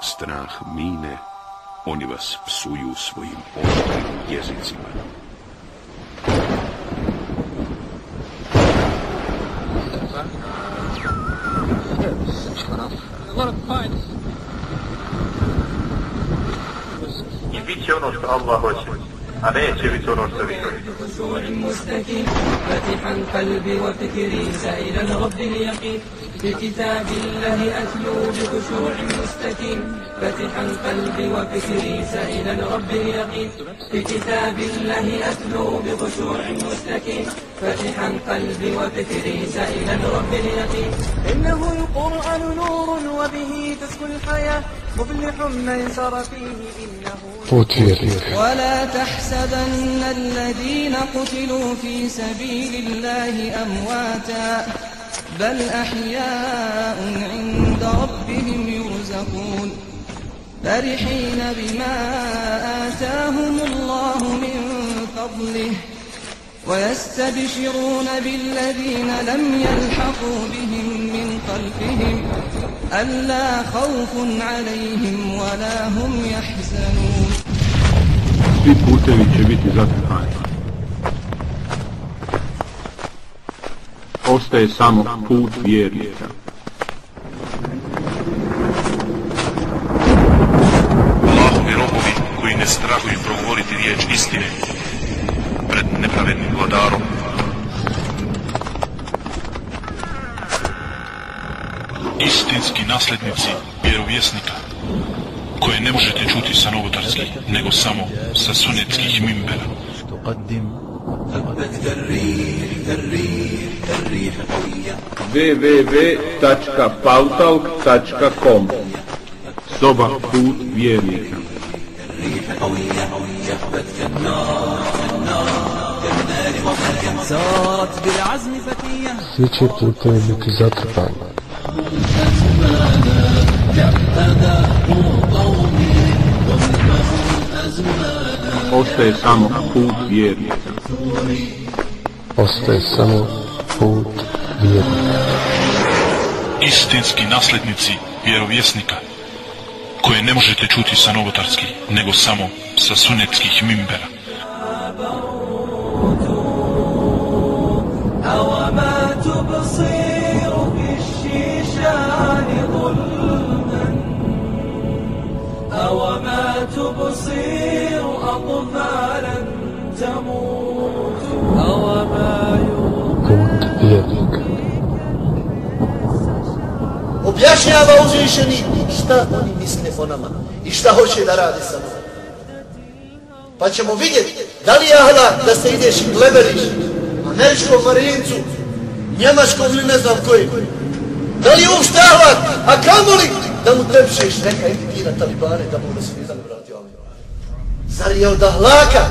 strah mine, oni vas psuju svojim oštrim jezicima. I bit će ono što Allah hoće. Biti ono što vi فتحا قلبي وفكري سائلا رب اليقين بكتاب الله أتلو بخشوع مستكين فتحا قلبي وفكري سائلا رب اليقين بكتاب الله أتلو بخشوع مستكين فتحا قلبي وفكري سائلا رب اليقين إنه القرآن نور وبه تسكو الحياة مفلح من سر فيه إنه ولا تحسبن الذين قتلوا في سبيل الله أمواتا بل أحياء عند ربهم يرزقون. فرحين بما آتاهم الله من فضله ويستبشرون بالذين لم يلحقوا بهم من خلفهم. ألا خوف عليهم ولا هم يحزنون Svi putevi će biti zatrpani. Ostaje samo put vjernika. Allahovi robovi koji ne strahuju progovoriti riječ istine Istinski naslednici vjerovjesnika koje ne možete čuti sa novotarskih, nego samo sa sunetskih mimbera. www.pautalk.com Soba put vjernika Svi će putevi biti zatrpani. Ostaje samo put vjernika. Ostaje samo put vjernika. Istinski naslednici vjerovjesnika koje ne možete čuti sa novotarskih, nego samo sa sunetskih mimbera. Objašnjava uzvišeni šta oni misle o nama i šta hoće da rade sa nama. Pa ćemo vidjeti da li je ahlak da se ideš i gleberiš američkom marincu, njemačkom ili ne znam koji. Da li je uopšte ahlak, a kamoli da mu tepšeš neka idi ti na talibane da mu da se jedan vrati. Zar je od ahlaka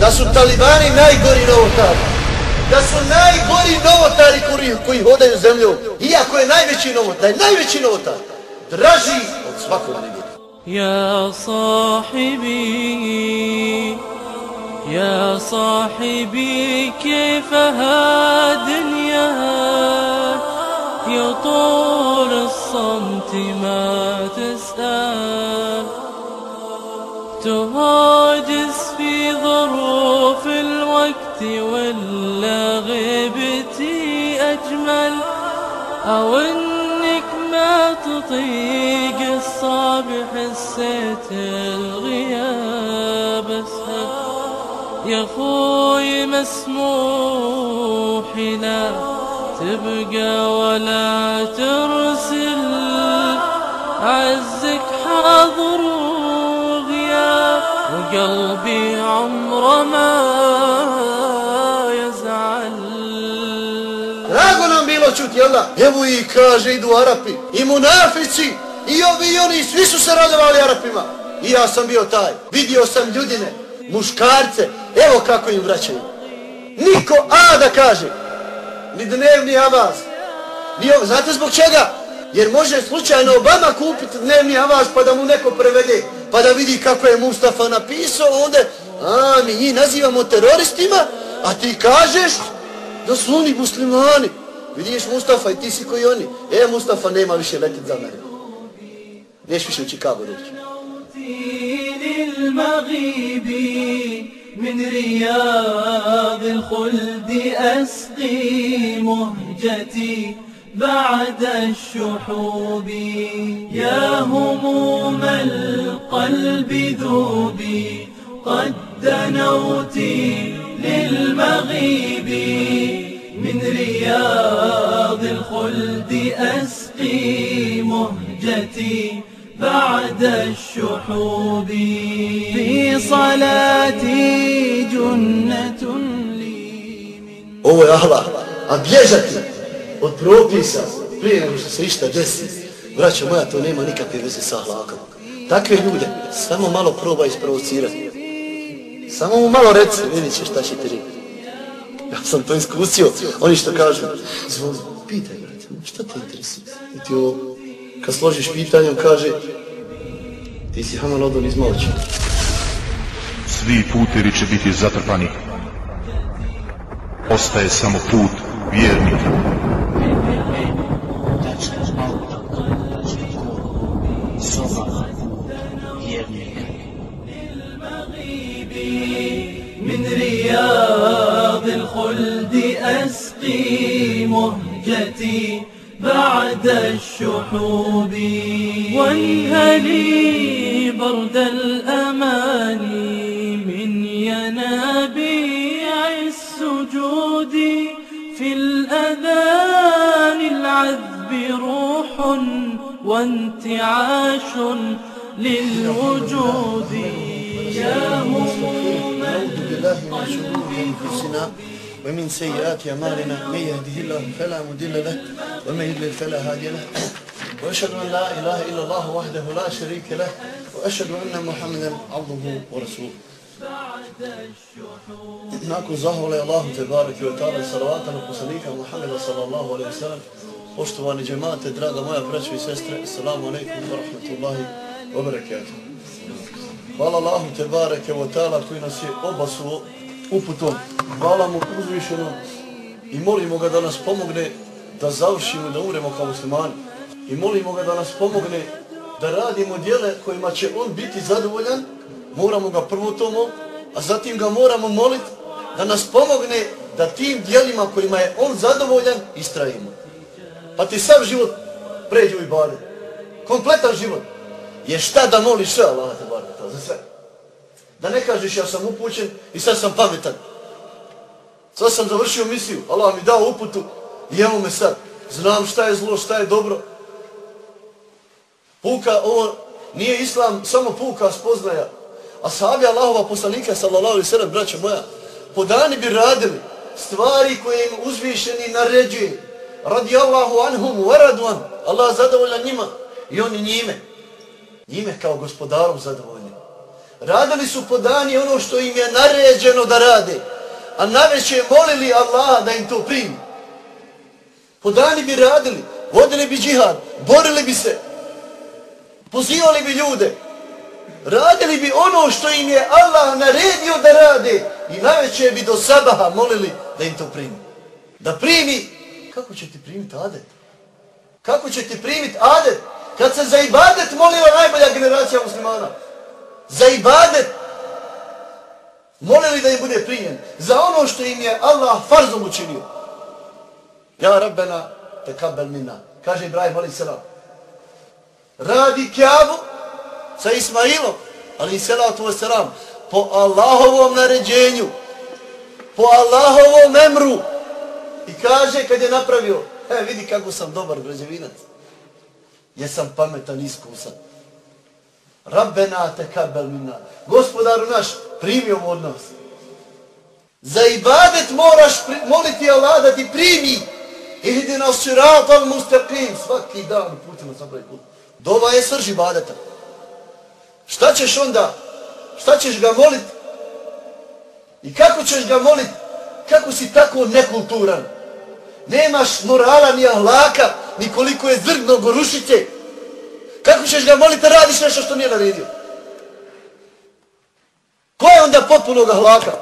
da su talibani najgori novotari? Da su najgori novotari koji, koji hodaju zemljom, iako je najveći novotar, najveći novotar, draži od svakog nevjera. يا صاحبي يا صاحبي كيف هالدنيا يا طول الصمت ما تسأل تهاجس في ظروف الوقت ولا أو إنك ما تطيق الصبح حسيت الغياب أسهل يا خوي مسموح لا تبقى ولا ترسل. عزك حاضر وغياب وقلبي عمره ما Drago jel da? Evo i kaže, idu Arapi, i munafici, I ovi i oni, svi su se radovali Arapima. I ja sam bio taj. Vidio sam ljudine, muškarce. Evo kako im vraćaju. Niko A da kaže. Ni dnevni avaz. Ni ovo. Znate zbog čega? Jer može slučajno Obama kupiti dnevni avaz pa da mu neko prevede. Pa da vidi kako je Mustafa napisao. Onda, a mi njih nazivamo teroristima. A ti kažeš da su oni muslimani. Vidiš Mustafa i ti si koji oni. E, Mustafa nema više letit za mene. Neš više u Chicago doći. من رياض الخلد أسقي مهجتي بعد الشحوب يا هموم القلب ذوبي قد دنوت للمغيب من رياض الخلد أسقي مهجتي بعد الشحوب في صلاتي جنة لي من Ovo je Allah, a bježati od propisa prije nego što se išta desi, braćo moja, to nema nikakve veze sa ahlakom. Takve ljude samo malo proba isprovocirati. Samo mu malo reci, vidit će šta će ti reći. Ja sam to iskusio. Oni što kažu, zvoli, pitaj, brate, šta te interesuje? I ti ovo, kad složiš pitanjem, kaže, ti si Haman Odon iz Malče. Svi putevi će biti zatrpani. Ostaje samo put vjernika. الخلد أسقي مهجتي بعد الشحوب. وانهلي برد الأماني من ينابيع السجود. في الأذان العذب روح وانتعاش للوجود. يا هموم القلب ومن سيئات أمالنا من يهده الله فلا مدل له ومن يدلل فلا هادي له وأشهد أن لا إله إلا الله وحده لا شريك له وأشهد أن محمدا عبده ورسوله Nakon zahvala Allahu te barake i tala i salavata na poslanika Muhammeda sallallahu alaihi wa sallam poštovani džemate, draga moja braća i sestre assalamu alaikum wa rahmatullahi wa barakatuh. Hvala Allahu te barake i tala koji nas je obasuo uputom. Hvala mu uzvišenom i molimo ga da nas pomogne da završimo da umremo kao muslimani. I molimo ga da nas pomogne da radimo dijele kojima će on biti zadovoljan. Moramo ga prvo tomo, a zatim ga moramo moliti da nas pomogne da tim dijelima kojima je on zadovoljan istrajimo. Pa ti sam život pređe u ibade. Kompletan život. Je šta da moliš sve Allah te bar, za sve. Da ne kažeš ja sam upućen i sad sam pametan. Sad sam završio misiju, Allah mi dao uputu i evo me sad. Znam šta je zlo, šta je dobro. Puka, ovo nije islam, samo puka spoznaja. A sahabi Allahova poslanika, sallallahu alaihi sallam, braća moja, po dani bi radili stvari koje im uzvišeni naređuje. Radi Allahu anhum, varadu an. Allah zadovolja njima i oni njime. Njime kao gospodarom zadovoljni. Radili su po dani ono što im je naređeno da rade. A naveće molili Allaha da im to primi. Po dani bi radili, vodili bi džihad, borili bi se, pozivali bi ljude, radili bi ono što im je Allah naredio da rade i naveće bi do sabaha molili da im to primi. Da primi, kako će ti primiti adet? Kako će ti primiti adet? Kad se za ibadet molila najbolja generacija muslimana. Za ibadet molili da im bude primjen. Za ono što im je Allah farzom učinio. Ja rabbena te kabel minna. Kaže Ibrahim alaih salam. Radi kjavu sa Ismailom alaih salatu wasalam po Allahovom naređenju po Allahovom emru i kaže kad je napravio e vidi kako sam dobar građevinac jesam pametan iskusan Rabbena te kabel minna gospodaru naš primi ovo od nas za ibadet moraš moliti Allah da ti primi Ihdina sirata al mustaqim. Svaki dan putima sam pravi put. Dova je srž ibadeta. Šta ćeš onda? Šta ćeš ga moliti? I kako ćeš ga moliti? Kako si tako nekulturan? Nemaš morala ni ahlaka, ni koliko je zrgno gorušiće. Kako ćeš ga moliti, radiš nešto što nije naredio? Ko je onda potpunog ahlaka?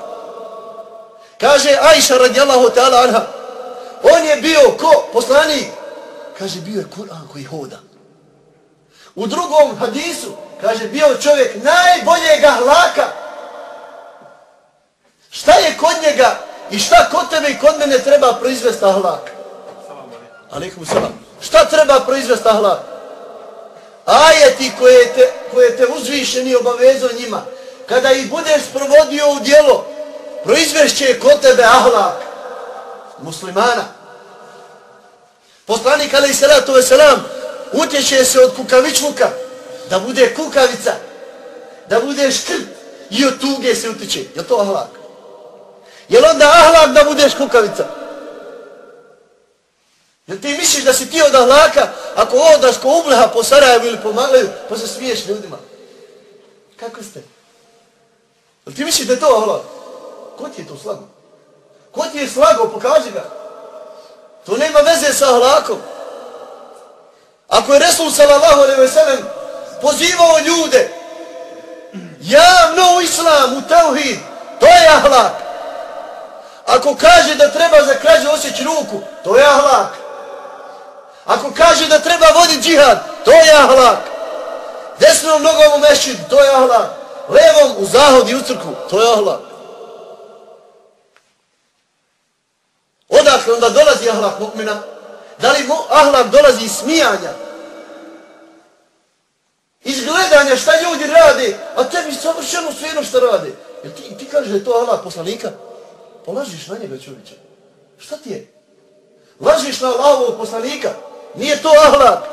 Kaže Ajša radijallahu ta'ala anha, on je bio ko? Poslanik. Kaže, bio je Kur'an koji hoda. U drugom hadisu, kaže, bio čovjek najboljeg ahlaka. Šta je kod njega i šta kod tebe i kod mene treba proizvesti ahlak? Alikum salam. Šta treba proizvesti ahlak? Ajeti koje te, koje te uzvišeni obavezo njima, kada ih budeš provodio u dijelo, proizvešće kod tebe ahlak muslimana. Poslanik alaih salatu veselam utječe se od kukavičluka da bude kukavica, da bude škrt i od tuge se utječe. Je to ahlak? Je onda ahlak da budeš kukavica? Jel ti misliš da si ti od Allaha, ako odaš ko umleha po Sarajevu ili po Maglaju pa se smiješ ljudima? Kako ste? Jel ti misliš da je to Allah? Ko ti je to slago? Ko ti je slago? Pokaži ga. To nema veze sa ahlakom. Ako je Resul sallallahu alaihi ve sellem pozivao ljude javno u islam, u tauhid, to je ahlak. Ako kaže da treba za krađe osjeći ruku, to je ahlak. Ako kaže da treba voditi džihad, to je ahlak. Desnom nogom u mešćid, to je ahlak. Levom u zahod i u crkvu, to je ahlak. Odakle onda dolazi ahlak mu'mina? Da li mu ahlak dolazi iz smijanja? Iz gledanja šta ljudi rade, a tebi savršeno sve jedno što rade. Jer ti, ti kažeš da je to ahlak poslanika? Polažiš na njega čovječa. Šta ti je? Lažiš na Allahovog poslanika? Nije to ahlak.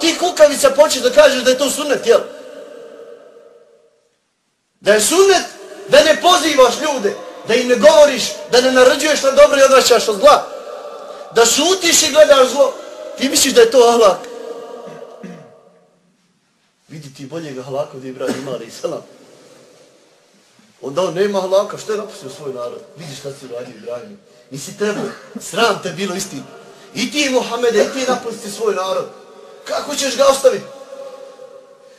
Ti kukavica počeš da kažeš da je to sunnet, jel? Da je sunnet da ne pozivaš ljude, da im ne govoriš, da ne naređuješ na dobro i odvraćaš od zla. Da šutiš i gledaš zlo. Ti misliš da je to ahlak. Vidi ti boljeg ahlaka od Ibrahim Ali Salam. Onda on nema ahlaka, što je napustio svoj narod? Vidi šta si uradio Ibrahim. Nisi trebao, sram te bilo istinu. I ti Muhammede, i ti napusti svoj narod. Kako ćeš ga ostaviti?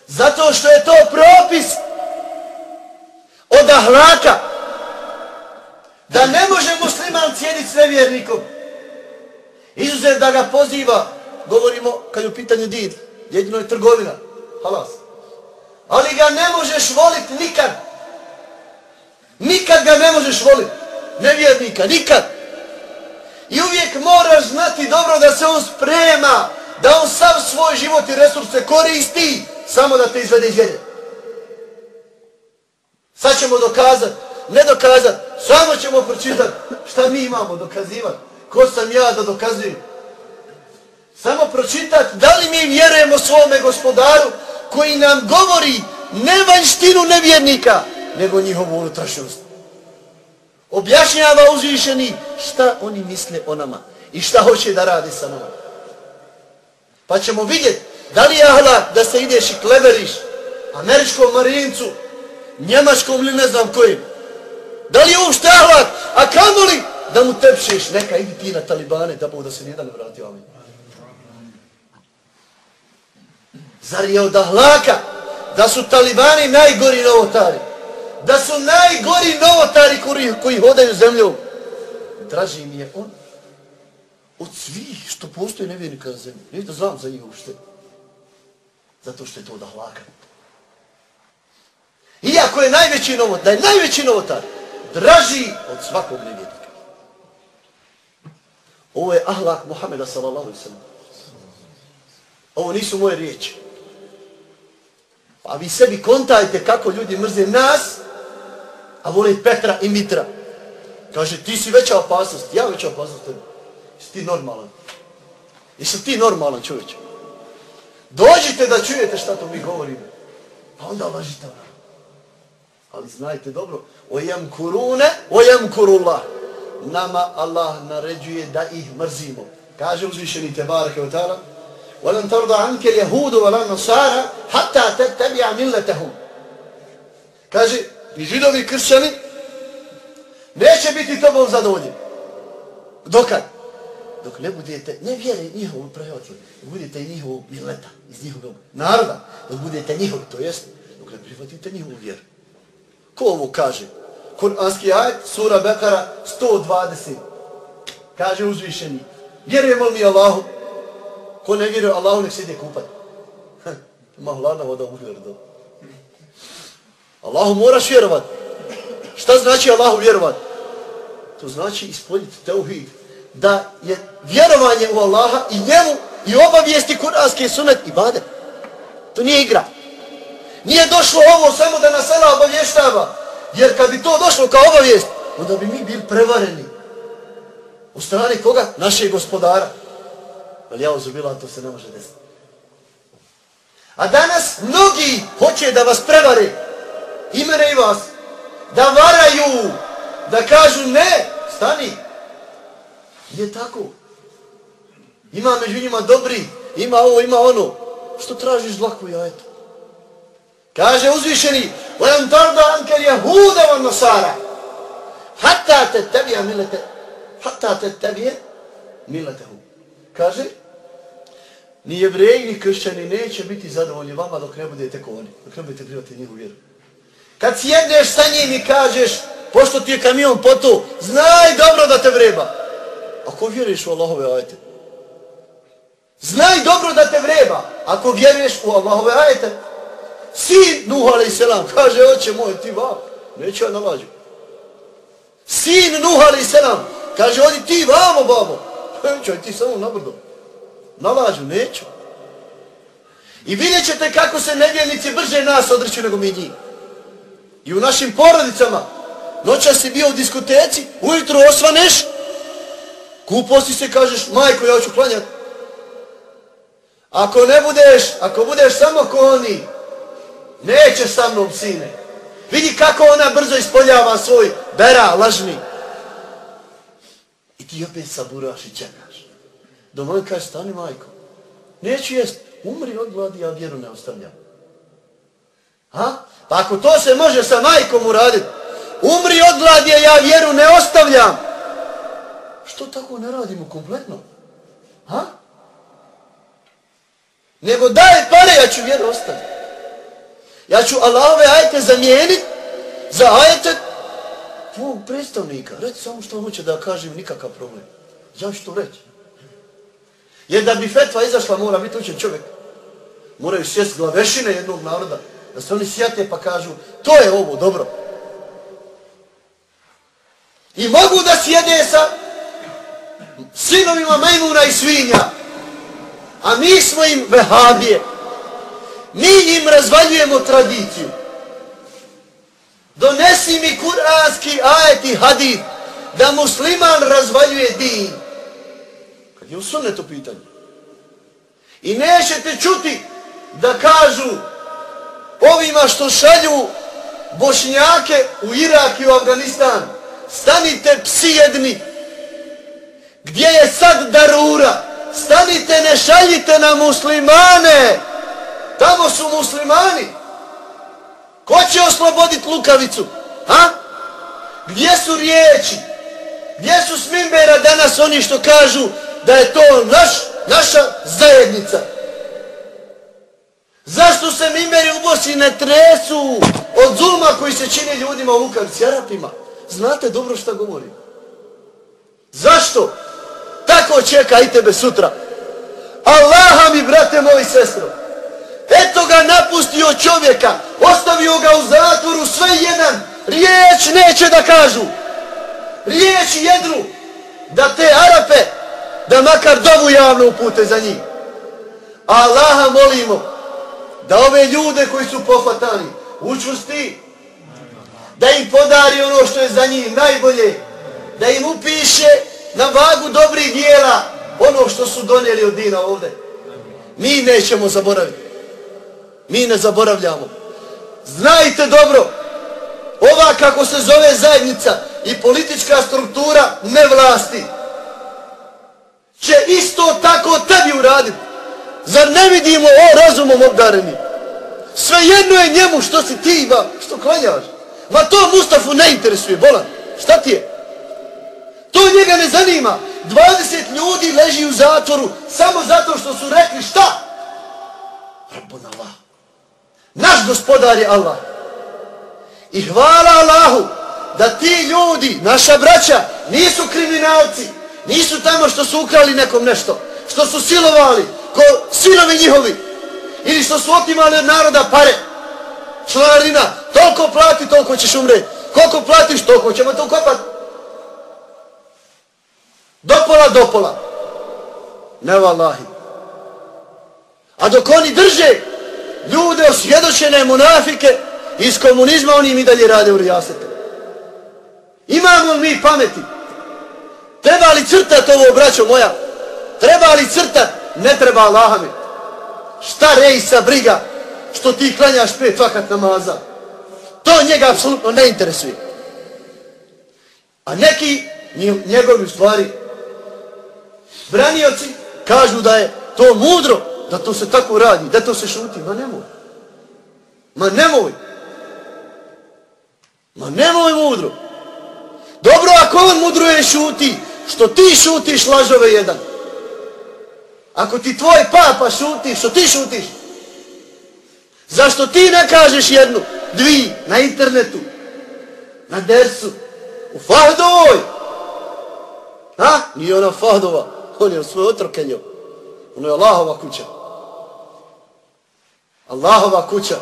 Zato što je to propis od ahlaka. Da ne može musliman cijeniti sve vjernikom. Izuzet da ga poziva, govorimo kad je u pitanju did, jedino je trgovina, halas. Ali ga ne možeš voliti nikad. Nikad ga ne možeš voliti. Nevjernika, nikad. I uvijek moraš znati dobro da se on sprema, da on sav svoj život i resurse koristi, samo da te izvede iz vjere. Sad ćemo dokazat, ne dokazat, samo ćemo pročitati šta mi imamo dokazivat. Ko sam ja da dokazujem? Samo pročitati da li mi vjerujemo svome gospodaru koji nam govori ne vanjštinu nevjernika, nego njihovu unutrašnjost. Objašnjava uzvišeni šta oni misle o nama i šta hoće da radi sa nama. Pa ćemo vidjeti da li je ahla da se ideš i kleberiš američkom marincu, njemačkom ili ne znam kojim. Da li je uopšte ahlak, a kamoli da mu tepšeš, neka idi ti na talibane da bo da se nijedan ne vrati ovim. Zar je od ahlaka da su talibani najgori novotari? Da su najgori novotari koji, koji hodaju zemljom? Draži mi je on od svih što postoje nevjernika na zemlji. Nije da znam za njih uopšte. Zato što je to od ahlaka. Iako je najveći novotar, da je najveći novotar, draži od svakog nevjernika. Ovo je ahlak Muhammeda sallallahu sallam. Ovo nisu moje riječi. Pa vi sebi kontajte kako ljudi mrze nas, a vole Petra i Mitra. Kaže, ti si veća opasnost, ja veća opasnost tebi. Jesi ti normalan? Jesi ti normalan čovječ? Dođite da čujete šta to mi govorimo. Pa onda lažite vam. Ali znajte dobro, ojem kurune, ojem kurullah. Nama Allah naređuje da ih mrzimo. Kaže uzvišeni te barake od tala, وَلَنْ تَرْضَ عَنْكَ الْيَهُودُ وَلَنْ نَصَارَ حَتَّى تَتَّبِعَ مِلَّتَهُمْ Kaže, ni židovi i kršćani neće biti tobom zadovoljni. Dokad? Dok ne budete, ne vjere njihovu prejotli, dok budete njihovu mileta, iz njihovog naroda, dok budete njihov, to jest, dok ne prihvatite njihovu vjeru. Ko ovo kaže? Kur'anski ajet, sura Bekara, 120. Kaže uzvišeni, vjerujemo mi Allahu? Ko ne vjeruje Allahu, nek se ide kupati. Ima voda u dobro. Allahu moraš vjerovat. Šta znači Allahu vjerovat? To znači ispoljiti teuhid. Da je vjerovanje u Allaha i njemu i obavijesti kur'anske sunet i bade. To nije igra. Nije došlo ovo samo da nas Allah obavještava. Jer kad bi to došlo kao obavijest, onda bi mi bili prevareni. U strani koga? Našeg gospodara. Ali ja uzubila, to se ne može desiti. A danas mnogi hoće da vas prevare I mene i vas. Da varaju. Da kažu ne. Stani. Nije tako. Ima među njima dobri. Ima ovo, ima ono. Što tražiš dlaku jajetu? Kaže uzvišeni, وَلَمْ تَرْضَ عَنْكَ الْيَهُودَ وَالنَّصَارَ حَتَّى تَتَّبِيَ مِلَتَ حَتَّى تَتَّبِيَ مِلَتَهُ Kaže, ni jevreji, ni kršćani neće biti zadovoljni vama dok ne budete ko oni, dok ne budete privati njihovu vjeru. Kad sjedneš sa njim i kažeš, pošto ti je kamion potu, znaj dobro da te vreba. Ako vjeruješ u Allahove ajete. Znaj dobro da te vreba, ako vjeruješ u Allahove ajete. Sin Nuh a.s. kaže, oče moj, ti vap, neću ja nalađu. Sin Nuh a.s. kaže, odi ti vamo, babo. Neću, ti samo na brdo. Nalađu, neću. I vidjet ćete kako se nevjernici brže nas odreću nego mi njih. I u našim porodicama, noća si bio u diskoteci, ujutro osvaneš, kupo si se, kažeš, majko, ja ću klanjati. Ako ne budeš, ako budeš samo ko oni, Neće sa mnom, sine. Vidi kako ona brzo ispoljava svoj bera, lažni. I ti opet saburaš i čekaš. Domoj kaže, stani majko. Neću jest, umri od gladi, ja vjeru ne ostavljam. Ha? Pa ako to se može sa majkom uraditi, umri od gladje, ja vjeru ne ostavljam. Što tako ne radimo kompletno? Ha? Nego daj pare, ja ću vjeru ostaviti. Ja ću Allahove ajete zamijeniti za ajete tvojeg predstavnika. Reci samo što hoće da kažem nikakav problem. Ja što reći. Jer da bi fetva izašla mora biti učen čovjek. Moraju sjest glavešine jednog naroda. Da se oni sjate pa kažu to je ovo dobro. I mogu da sjede sa sinovima majmuna i svinja. A mi smo im vehabije. Mi im razvaljujemo tradiciju. Donesi mi kuranski ajet i hadid da musliman razvaljuje din. Kad je u sunnetu pitanje. I nećete čuti da kažu ovima što šalju bošnjake u Irak i u Afganistan. Stanite psi jedni. Gdje je sad darura? Stanite, ne šaljite na muslimane. Tamo su muslimani. Ko će osloboditi lukavicu? Ha? Gdje su riječi? Gdje su smimbera danas oni što kažu da je to naš, naša zajednica? Zašto se mimeri u Bosni ne tresu od zulma koji se čini ljudima u lukavici, Arapima? Znate dobro što govorim. Zašto? Tako čeka i tebe sutra. Allaha mi, brate moji sestro, Eto ga napustio čovjeka, ostavio ga u zatvoru, sve jedan, riječ neće da kažu. Riječ jednu, da te Arape, da makar dovu javno upute za njih. Allaha molimo, da ove ljude koji su pohvatani, učvrsti, da im podari ono što je za njih najbolje, da im upiše na vagu dobrih dijela ono što su donijeli od dina ovde. Mi nećemo zaboraviti. Mi ne zaboravljamo. Znajte dobro, ova kako se zove zajednica i politička struktura ne vlasti, će isto tako tebi uraditi. Zar ne vidimo o razumom obdareni? Sve jedno je njemu što si ti, ba, što klanjaš. Ma to Mustafu ne interesuje, bolan. Šta ti je? To njega ne zanima. 20 ljudi leži u zatvoru samo zato što su rekli šta? Rabbun Allah. Naš gospodar je Allah. I hvala Allahu da ti ljudi, naša braća, nisu kriminalci. Nisu tamo što su ukrali nekom nešto. Što su silovali, ko sinovi njihovi. Ili što su otimali od naroda pare. Članarina, toliko plati, toliko ćeš umreti. Koliko platiš, toliko ćemo to ukopati. Dopola, dopola. Ne vallahi. A dok oni drže ljude osvjedočene monafike iz komunizma, oni im i dalje rade u rijasete. Imamo mi pameti? Treba li crtat ovo, braćo moja? Treba li crtat? Ne treba Allaha mi. Šta rejsa briga što ti klanjaš pet vakat namaza? To njega apsolutno ne interesuje. A neki njegovi stvari branioci kažu da je to mudro, da to se tako radi, da to se šuti. Ma nemoj. Ma nemoj. Ma nemoj mudro. Dobro, ako on mudruje šuti, što ti šutiš lažove jedan. Ako ti tvoj papa šuti, što ti šutiš? Zašto ti ne kažeš jednu, dvi, na internetu, na dersu, u Fahdovoj? Ha? Nije ona Fahdova, on je u svoj otrokenju. Ono je Allahova kuća. Allahova kuća.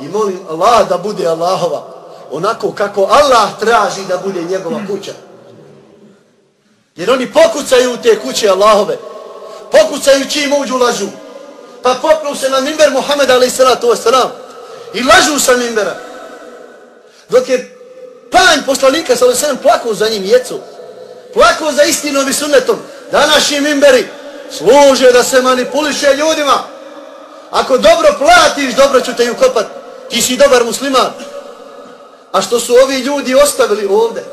I molim Allah da bude Allahova. Onako kako Allah traži da bude njegova kuća. Jer oni pokucaju u te kuće Allahove. Pokucaju čim uđu lažu. Pa popnu se na mimber Muhammed wasalam I lažu sa mimbera. Dok je panj poslanika s.a.s. plakao za njim jecu. Plakao za istinom i sunnetom. Današnji mimberi služe da se manipuliše ljudima. Ako dobro platiš, dobro ću te ukopat. Ti si dobar musliman. A što su ovi ljudi ostavili ovde?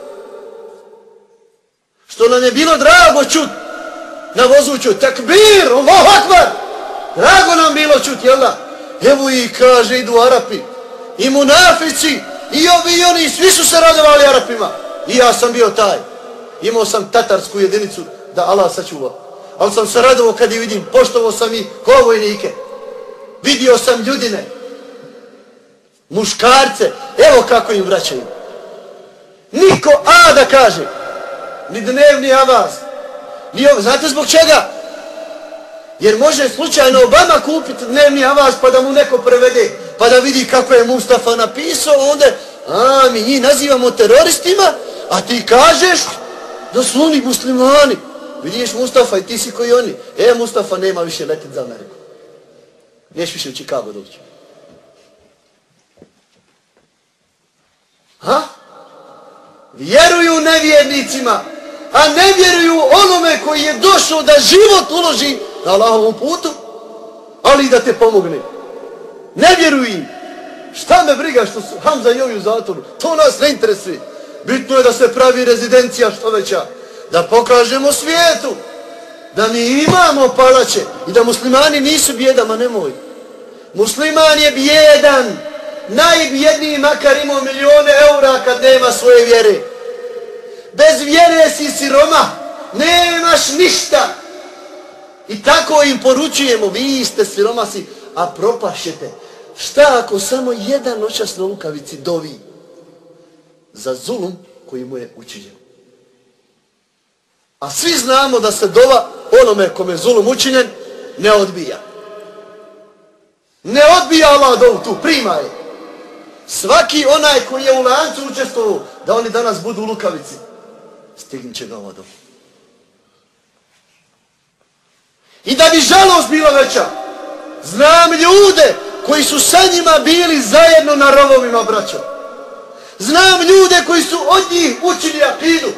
Što nam je bilo drago čut na vozuću. Takbir, Allah akbar. Drago nam bilo čut, jel da? Evo i kaže, idu Arapi. I munafici, i ovi i oni, svi su se radovali Arapima. I ja sam bio taj. Imao sam tatarsku jedinicu da Allah sačuva. Ali sam se radovao kad i vidim, poštovo sam i kovojnike. Vidio sam ljudine. Muškarce, evo kako im vraćaju. Niko A da kaže, ni dnevni avaz, Nije, znate zbog čega? Jer može slučajno Obama kupiti dnevni avaz pa da mu neko prevede, pa da vidi kako je Mustafa napisao, onda, a, mi njih nazivamo teroristima, a ti kažeš da su oni muslimani. Vidiš Mustafa i ti si koji oni. E, Mustafa nema više letit za Ameriku. Niješ više u Chicago doći. Ha? Vjeruju nevjernicima, a ne vjeruju onome koji je došao da život uloži na Allahovom putu, ali da te pomogne. Ne vjeruju im. Šta me briga što su Hamza i ovi u zatvoru? To nas ne interesuje. Bitno je da se pravi rezidencija što veća. Da pokažemo svijetu. Da mi imamo palače. I da muslimani nisu bjedama, nemoj. Musliman je bjedan. Najbjedniji makar imao milijone eura kad nema svoje vjere. Bez vjere si siroma. Nemaš ništa. I tako im poručujemo. Vi ste siromasi, a propašete. Šta ako samo jedan noćas na lukavici dovi za zulum koji mu je učinjen? A svi znamo da se dova onome kome je zulum učinjen ne odbija. Ne odbija Allah dovu tu, prima je. Svaki onaj koji je u lancu učestvovao da oni danas budu u lukavici, stignit će ga ova. I da bi žalost bila veća, znam ljude koji su sa njima bili zajedno na rovovima braća. Znam ljude koji su od njih učili akidu.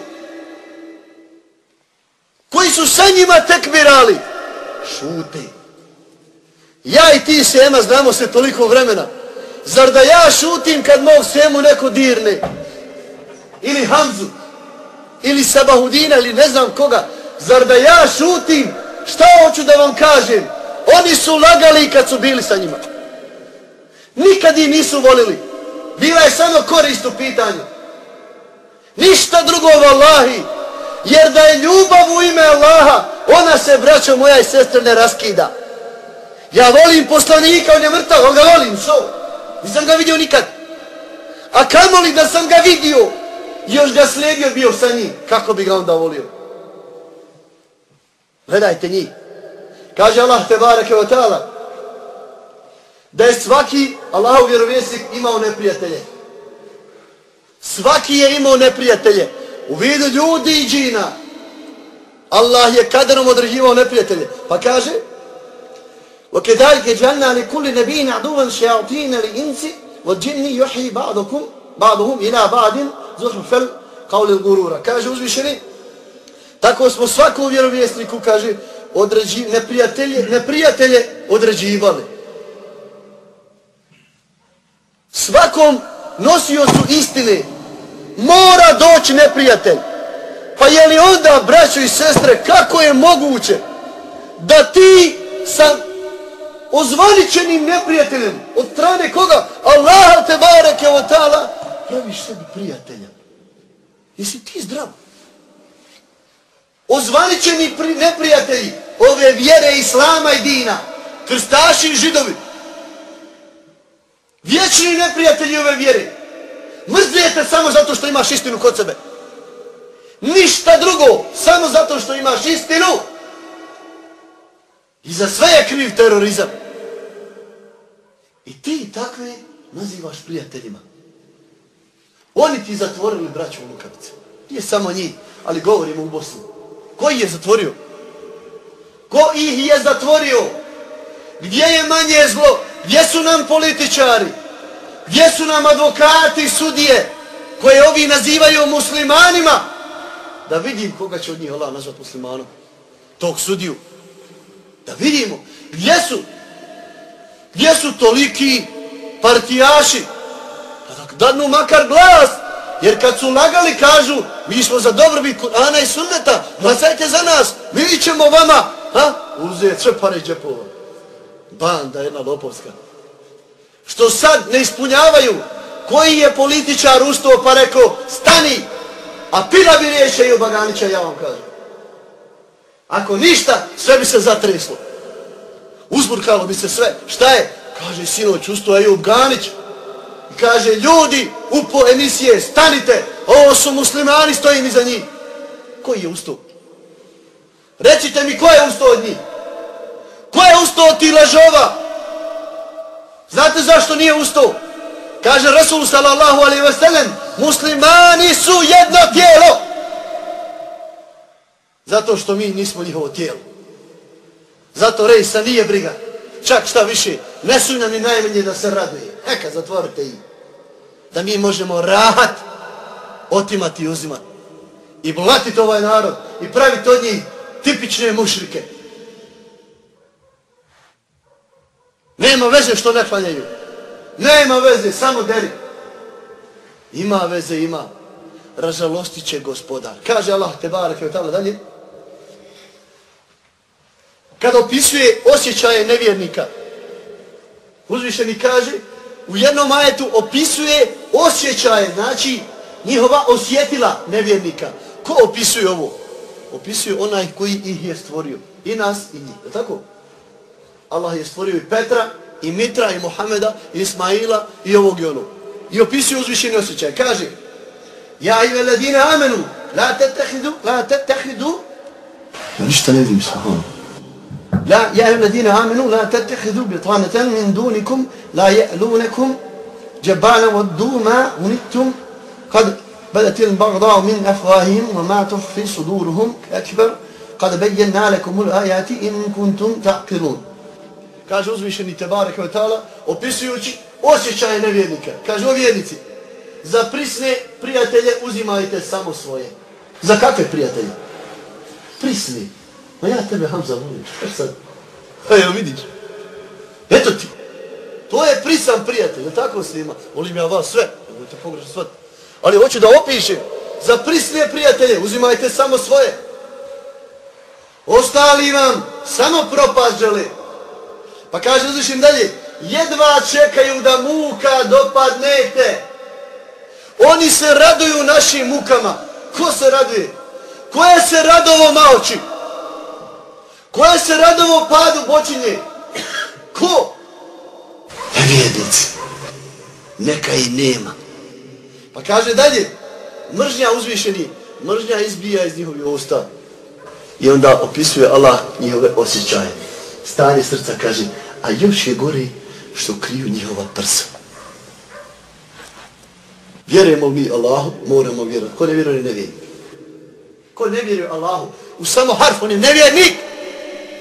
Koji su sa njima tekbirali. Šute. Ja i ti Sema znamo se toliko vremena. Zar da ja šutim kad mog Semu neko dirne? Ili Hamzu? Ili Sabahudina? Ili ne znam koga? Zar da ja šutim? Šta hoću da vam kažem? Oni su lagali kad su bili sa njima. Nikad ih nisu volili. Bila je samo korist u pitanju. Ništa drugo, vallahi. Jer da je ljubav u ime Allaha, ona se, braćo moja i sestre, ne raskida. Ja volim poslanika, on je mrtav, on ga volim, što? Nisam ga vidio nikad. A kamoli da sam ga vidio, još ga slijedio bio sa njim, kako bi ga onda volio? Gledajte njih. Kaže Allah te barake wa ta'ala, da je svaki Allahov vjerovjesnik imao neprijatelje. Svaki je imao neprijatelje. U vidu ljudi i džina. Allah je kaderom određivao neprijatelje. Pa kaže, وكذلك جعلنا لكل نبي عدوا شياطين الانس والجن يحيي بعضكم بعضهم إلى بعض زخرف القول الغرورة كاجه وزمشني tako smo svakom vjerovjesniku kaže određi neprijatelje neprijatelje određivali. Svakom nosio su istine mora doći neprijatelj. Pa je li onda braćo i sestre kako je moguće da ti sa ozvaničenim neprijateljem od strane koga? Allah te bareke otala ta praviš sebi prijatelja. Jesi ti zdrav? Ozvaničeni pri, neprijatelji ove vjere Islama i Dina, krstaši i židovi, vječni neprijatelji ove vjere, mrzlijete samo zato što imaš istinu kod sebe. Ništa drugo, samo zato što imaš istinu. I za sve je kriv terorizam. I ti takve nazivaš prijateljima. Oni ti zatvorili braću u Lukavice. Nije samo njih, ali govorimo u Bosni. Koji je zatvorio? Ko ih je zatvorio? Gdje je manje zlo? Gdje su nam političari? Gdje su nam advokati, i sudije, koje ovi nazivaju muslimanima? Da vidim koga će od njih Allah nazvat muslimanom. Tog sudiju. Da vidimo. Gdje su? Gdje su toliki partijaši? Da dadnu makar glas. Jer kad su lagali kažu, mi smo za dobrobit Kur'ana i sunneta, glasajte za nas, mi ćemo vama, ha? Uzeti sve pare džepova. Banda jedna lopovska. Što sad ne ispunjavaju, koji je političar ustao pa rekao, stani, a pila bi riješe i u Baganića, ja vam kažem. Ako ništa, sve bi se zatreslo. Uzburkalo bi se sve. Šta je? Kaže, sinoć, ustao je Ganić. I kaže, ljudi, upo emisije, stanite. Ovo su muslimani, stojim iza njih. Koji je usto? Recite mi, ko je usto od njih? Ko je usto od ti lažova? Znate zašto nije usto? Kaže Rasul sallallahu alaihi wa muslimani su jedno tijelo. Zato što mi nismo njihovo tijelo. Zato rejsa nije briga. Čak šta više, ne su nam ni najmanje da se raduje neka zatvorite ih. Da mi možemo rahat otimati i uzimati. I blatiti ovaj narod. I praviti od njih tipične mušrike. Nema veze što ne klanjaju. Nema veze, samo deri. Ima veze, ima. Ražalostit će gospodar. Kaže Allah, te barak, je tamo dalje kada opisuje osjećaje nevjernika. Uzvišeni kaže, u jednom ajetu opisuje osjećaje, znači njihova osjetila nevjernika. Ko opisuje ovo? Opisuje onaj koji ih je stvorio. I nas, i njih. Je tako? Allah je stvorio i Petra, i Mitra, i Mohameda, i Ismaila, i ovog i onog. I opisuje uzvišeni osjećaj. Kaže, Ja i veledine amenu, la te tehidu, la te tehidu. Ja ništa ne vidim, sahano. لا يا أيها الذين آمنوا لا تتخذوا بطانة من دونكم لا يألونكم جبالا ودوا ما ونتم قد بدت البغضاء من أفواههم وما تخفي صدورهم أكبر قد بينا لكم الآيات إن كنتم تعقلون kaže uzvišeni Tebarek wa ta'ala, opisujući osjećaje nevjernika. Kaže o vjernici, za prisne prijatelje uzimajte samo svoje. Za kakve prijatelje? Prisne. Ma ja tebe, Hamza, volim. Šta sad? Evo, vidiš. Eto ti. To je prisan prijatelj, je tako se ima? Volim ja vas sve. Nemojte pogrešno shvatiti. Ali hoću da opišem. Za prisne prijatelje uzimajte samo svoje. Ostali vam samo propast žele. Pa kaže uzvišen dalje, jedva čekaju da muka dopadnete. Oni se raduju našim mukama. Ko se raduje? Ko je se radovo maoči? Ko je se radovo padu bočinje? Ko? Nevjednici. Neka i nema. Pa kaže dalje, mržnja uzvišeni, mržnja izbija iz njihovih usta. I onda opisuje Allah njihove osjećaje. Stanje srca kaže, a još je gori što kriju njihova prsa. Vjerujemo mi Allahu, moramo vjerovati. Ko ne vjeruje, ne vjeruje. Ko ne vjeruje Allahu, u samo harf, on je nevjernik.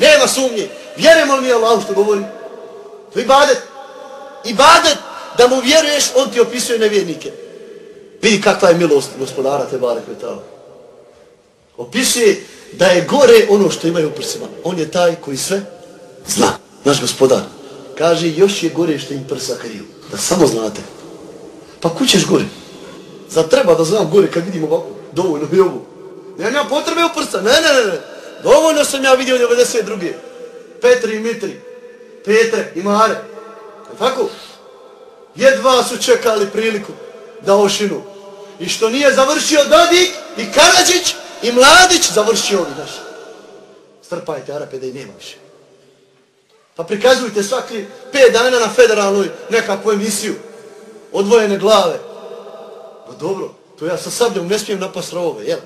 Nema sumnje. Vjerujemo mi Allahu što govori? To je ibadet. Ibadet da mu vjeruješ, on ti opisuje nevjernike. Vidi kakva je milost gospodara te bare kvetala. Opisuje da je gore ono što imaju u prsima. On je taj koji sve zna. Naš gospodar. Kaže, još je gore što im prsa kriju. Da samo znate. Pa kućeš gore? Za treba da znam gore kad vidim ovako? Dovoljno je ovo. Ne, nema potrebe u prsa. Ne, ne, ne, ne. Dovoljno sam ja vidio 92. Petri i Mitri. Petre i Mare. Tako? Jedva su čekali priliku da ošinu. I što nije završio Dodik i Karadžić i Mladić, završio ovi naši. Strpajte Arape da i nema više. Pa prikazujte svaki pet dana na federalnoj nekakvu emisiju. Odvojene glave. No dobro, to ja sa sabljom ne smijem napast rovove, jel?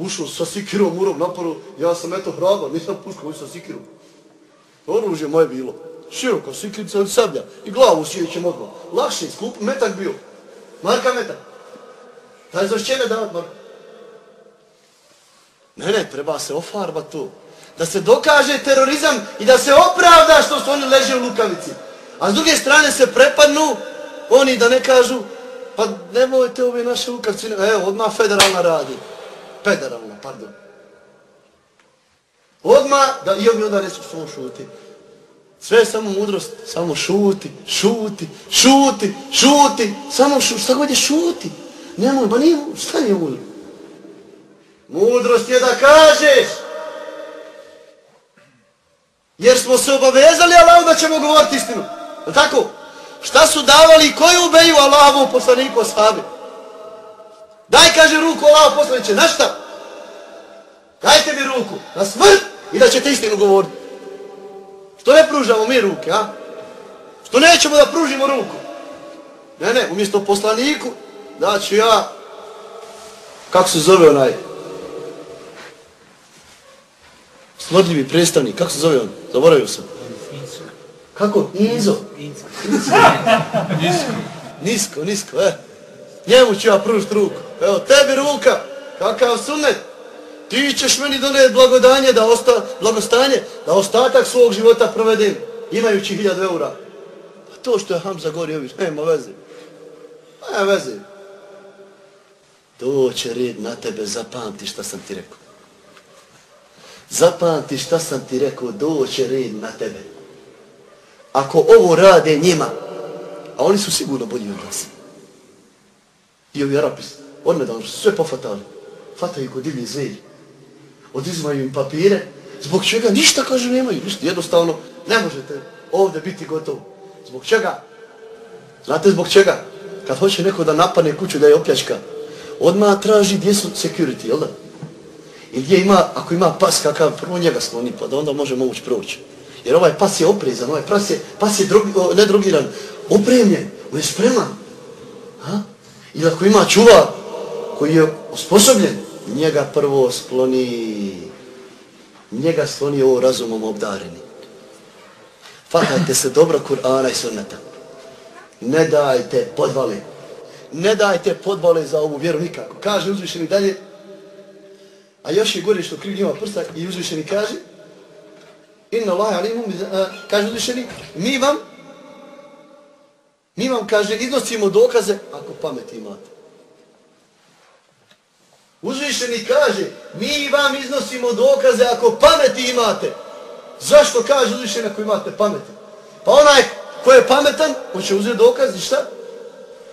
Ušao sa sikirom, urom, naporu, ja sam eto hrabar, nisam puškao, sa sikirom. Oružje moje bilo. Široko, sikrica od sablja. I glavu sjećem odmah. Lakši skup, metak bio. Marka metak. Daj za šćene davat, Marka. Ne, ne, treba se ofarba tu. Da se dokaže terorizam i da se opravda što su oni leže u lukavici. A s druge strane se prepadnu oni da ne kažu pa nemojte ove naše lukavci. Evo, odmah federalna radi pederalno, pardon. Odma da i ovi onda reći samo šuti. Sve je samo mudrost, samo šuti, šuti, šuti, šuti, samo šuti, šta god je šuti. Nemoj, ba nije, šta je ovo? Mudrost je da kažeš. Jer smo se obavezali Allah da ćemo govoriti istinu. Je tako? Šta su davali i koju ubeju Allahovom poslaniku sahabi? Daj, kaže, ruku Allahov poslaniće, na šta? Dajte mi ruku, na smrt i da ćete istinu govoriti. Što ne pružamo mi ruke, a? Što nećemo da pružimo ruku? Ne, ne, umjesto poslaniku, da ću ja, kako se zove onaj, smrdljivi predstavnik, kako se zove on? Zaboravio sam. Kako? Inzo. nisko. Nisko, nisko, e. Njemu ću ja pružiti ruku. Evo, tebi ruka, kakav sunet. Ti ćeš meni doneti blagodanje, da osta, blagostanje, da ostatak svog života provedem, imajući hiljadu eura. Pa to što je Hamza gori nema veze. Nema veze. Doće red na tebe, zapamti šta sam ti rekao. Zapamti šta sam ti rekao, doće red na tebe. Ako ovo rade njima, a oni su sigurno bolji od nas. I ovi Arapis, odmedano su sve pofatali. Fataju kod divlji zvelji odizmaju im papire, zbog čega ništa, kaže, nemaju. Ništa, jednostavno, ne možete ovdje biti gotovo. Zbog čega? Znate zbog čega? Kad hoće neko da napane kuću da je opljačka, odmah traži gdje su security, jel da? I gdje ima, ako ima pas kakav, prvo njega sloni, pa da onda možemo ući proći. Jer ovaj pas je oprezan, ovaj pas je, pas je drugi, o, ne drugiran, opremljen, on je spreman. Ha? Ili ako ima čuvar koji je osposobljen, njega prvo skloni, njega skloni ovo razumom obdareni. Fatajte se dobro Kur'ana i sunnata. Ne dajte podvale. Ne dajte podvale za ovu vjeru nikako. Kaže uzvišeni dalje, a još je gore što kriv njima prsta i uzvišeni kaže, inna Allah alimum, kaže uzvišeni, mi vam, mi vam, kaže, iznosimo dokaze ako pamet imate. Uzvišeni kaže, mi vam iznosimo dokaze ako pameti imate. Zašto kaže uzvišeni ako imate pameti? Pa onaj ko je pametan, on će uzeti dokaz i šta?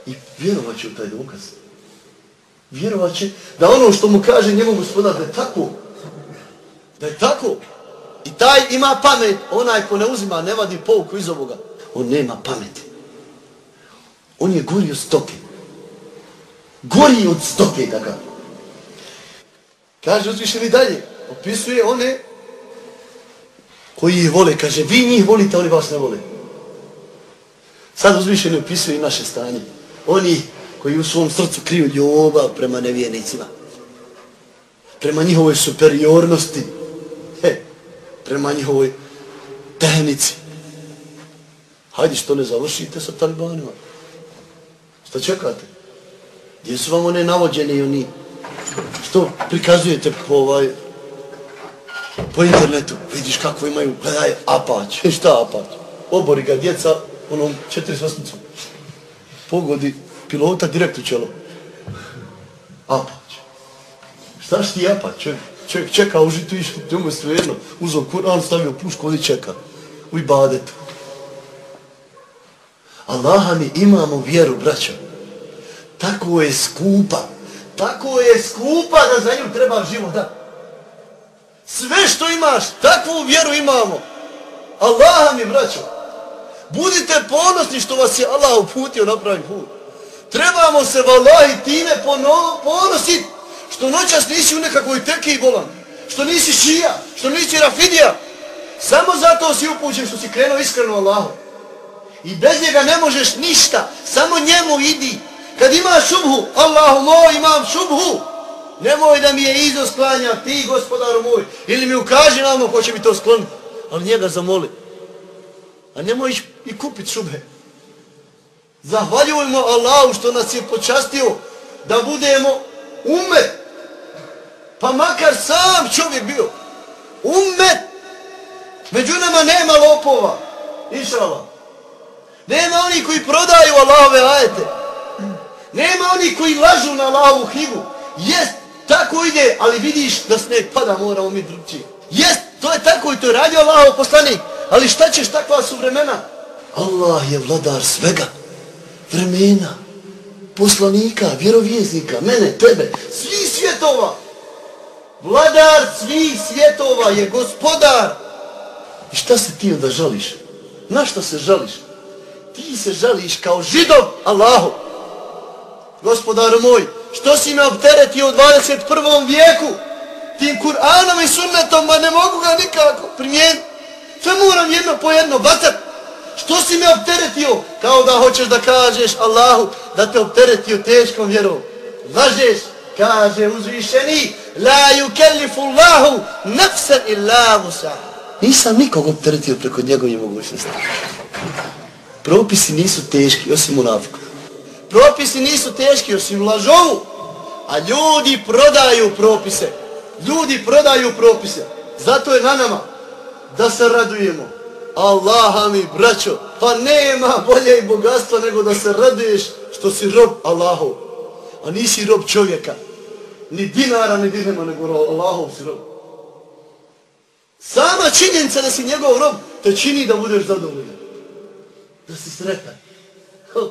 I vjerovat će u taj dokaz. Vjerovat će da ono što mu kaže njemu gospodar da je tako. Da je tako. I taj ima pamet, onaj ko ne uzima, ne vadi pouku iz ovoga, on nema pameti. On je gori od stoke. Gori od stoke, kako? Kaže uzvišeni dalje, opisuje one koji ih vole. Kaže, vi njih volite, oni vas ne vole. Sad uzvišeni opisuje i naše stanje. Oni koji u svom srcu kriju ljubav prema nevijenicima. Prema njihovoj superiornosti. He, prema njihovoj tehnici. Hajde što ne završite sa talibanima. Šta čekate? Gdje su vam one navođene i oni? Što prikazujete po ovaj po internetu? Vidiš kako imaju, gledaj, apać. Šta apać? Obori ga djeca onom četiri sosnicom. Pogodi pilota direkt u čelo. Apać. Šta što ti apać? Čovjek, čovjek čeka u žitu išli, njemu je svejedno. Uzao Kur'an, stavio pušku, ovdje čeka. U ibadetu. Allaha mi imamo vjeru, braćo. Tako je skupa. Tako je skupa da za nju treba život da. Sve što imaš, takvu vjeru imamo. Allaha mi, braćo. Budite ponosni što vas je Allah uputio na pravi put. Trebamo se vallahi time ponositi što noćas nisi u nekakvoj teki i bolan. Što nisi šija, što nisi rafidija. Samo zato si upućen što si krenuo iskreno Allahu. I bez njega ne možeš ništa. Samo njemu idi. Kad ima šubhu, Allahu moj, imam šubhu. Nemoj da mi je izo sklanja, ti gospodaru moj. Ili mi ukaži na ko će mi to skloniti. Ali njega zamoli. A nemoj i kupiti šubhe. Zahvaljujemo Allahu što nas je počastio da budemo umet. Pa makar sam čovjek bio. Umet. Među nama nema lopova. Inša Nema oni koji prodaju Allahove ajete. Nema oni koji lažu na Allahovu knjigu. Jest, tako ide, ali vidiš da sneg pada, moramo mi drugčije. Jest, to je tako i to je radio Allahov poslanik. Ali šta ćeš takva su vremena? Allah je vladar svega. Vremena, poslanika, vjerovjeznika, mene, tebe, svi svjetova. Vladar svih svjetova je gospodar. I šta se ti onda žališ? Na što se žališ? ti se žališ kao židov Allahu. Gospodaru moj, što si me opteretio u 21. vijeku? Tim Kur'anom i sunnetom, ma ne mogu ga nikako primijeniti. Sve moram jedno po jedno batat. Što si me opteretio? Kao da hoćeš da kažeš Allahu da te opteretio teškom vjerom. Lažeš, kaže uzvišeni, la yukellifu Allahu nafsan illa musa. Nisam nikog opteretio preko njegovih mogućnosti. Propisi nisu teški, osim u. Propisi nisu teški, osim lažovu. A ljudi prodaju propise. Ljudi prodaju propise. Zato je na nama da se radujemo. Allaha mi, braćo, pa nema bolje i bogatstva nego da se raduješ što si rob Allahov. A nisi rob čovjeka. Ni dinara, ni dinema, nego Allahov si rob. Sama činjenica da si njegov rob te čini da budeš zadovoljan da si sretan.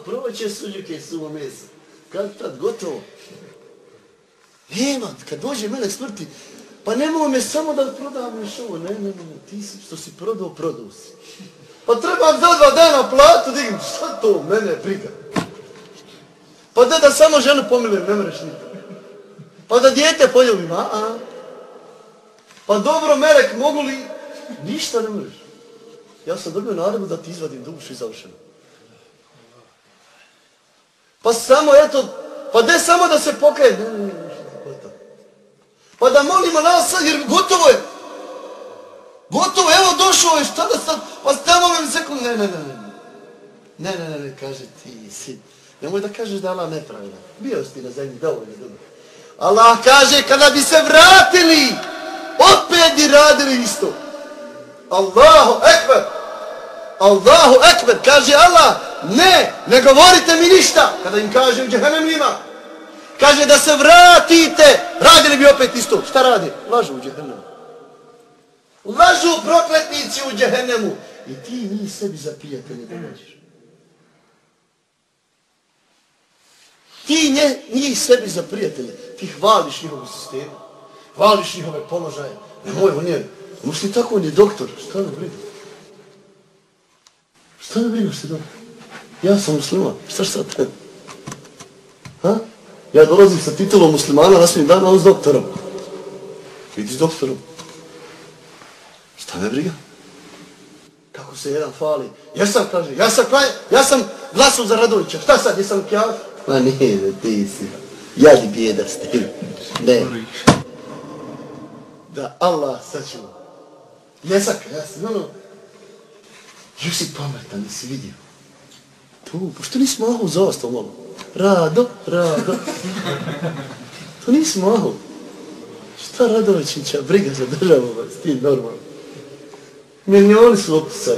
Proće suđuke suvo meso. Kad tad gotovo. Nema, kad dođe melek smrti, pa nemoj me samo da prodam još ovo. Ne, ne, ne, ti si, što si prodao, prodao si. Pa trebam za dva dana platu dignuti. Šta to mene briga? Pa da da samo ženu pomilujem, ne mreš nikad. Pa da dijete poljubim, a, a. Pa dobro, Melek, mogu li? Ništa ne mreš ja sam dobio naredbu da ti izvadim dušu i završeno. Pa samo, eto, pa de samo da se pokaje. Ne, ne, ne, pa da molimo nas sad, jer gotovo je. Gotovo, evo došao je, šta da sad, pa stavamo mi sekund, ne, ne, ne, ne. Ne, ne, ne, ne, kaže ti, si. Nemoj da kažeš da Allah nepravilno. Bio si ti na zemlji, dovoljno, dobro. Allah kaže, kada bi se vratili, opet bi radili isto. Allahu ekber. Allahu ekber. Kaže Allah, ne, ne govorite mi ništa. Kada im kaže u džehennemima. Kaže da se vratite. Radili bi opet isto. Šta radi? Lažu u džehennemu. Lažu prokletnici u džehennemu. I ti njih sebi za prijatelje dođeš. Ti nje, njih sebi za prijatelje. Ti hvališ njihovu sistemu. Hvališ njihove položaje. Nemoj, on je Možeš tako, on je doktor. Šta ne briga? Šta ne briga se doktor? Ja sam musliman. Šta šta te? Ha? Ja dolazim sa titulom muslimana na svim dana, uz s doktorom. Idi s doktorom. Šta me briga? Kako se jedan fali? Ja sam, kaže, ja sam, ja sam glasom za Radovića. Šta sad, jesam kjav? Ma nije, ne, ti si. Jadi bjeda s tim. Ne. Da Allah sačuva. Ne saka, ja sam, ono, još si pametan, nisi vidio. Tu, pošto nisi mahu zaostao malo? Rado, rado. To nisi mahu. Šta Radovićića, briga za državu, ovaj, s tim normalno. Milioni su opusaj.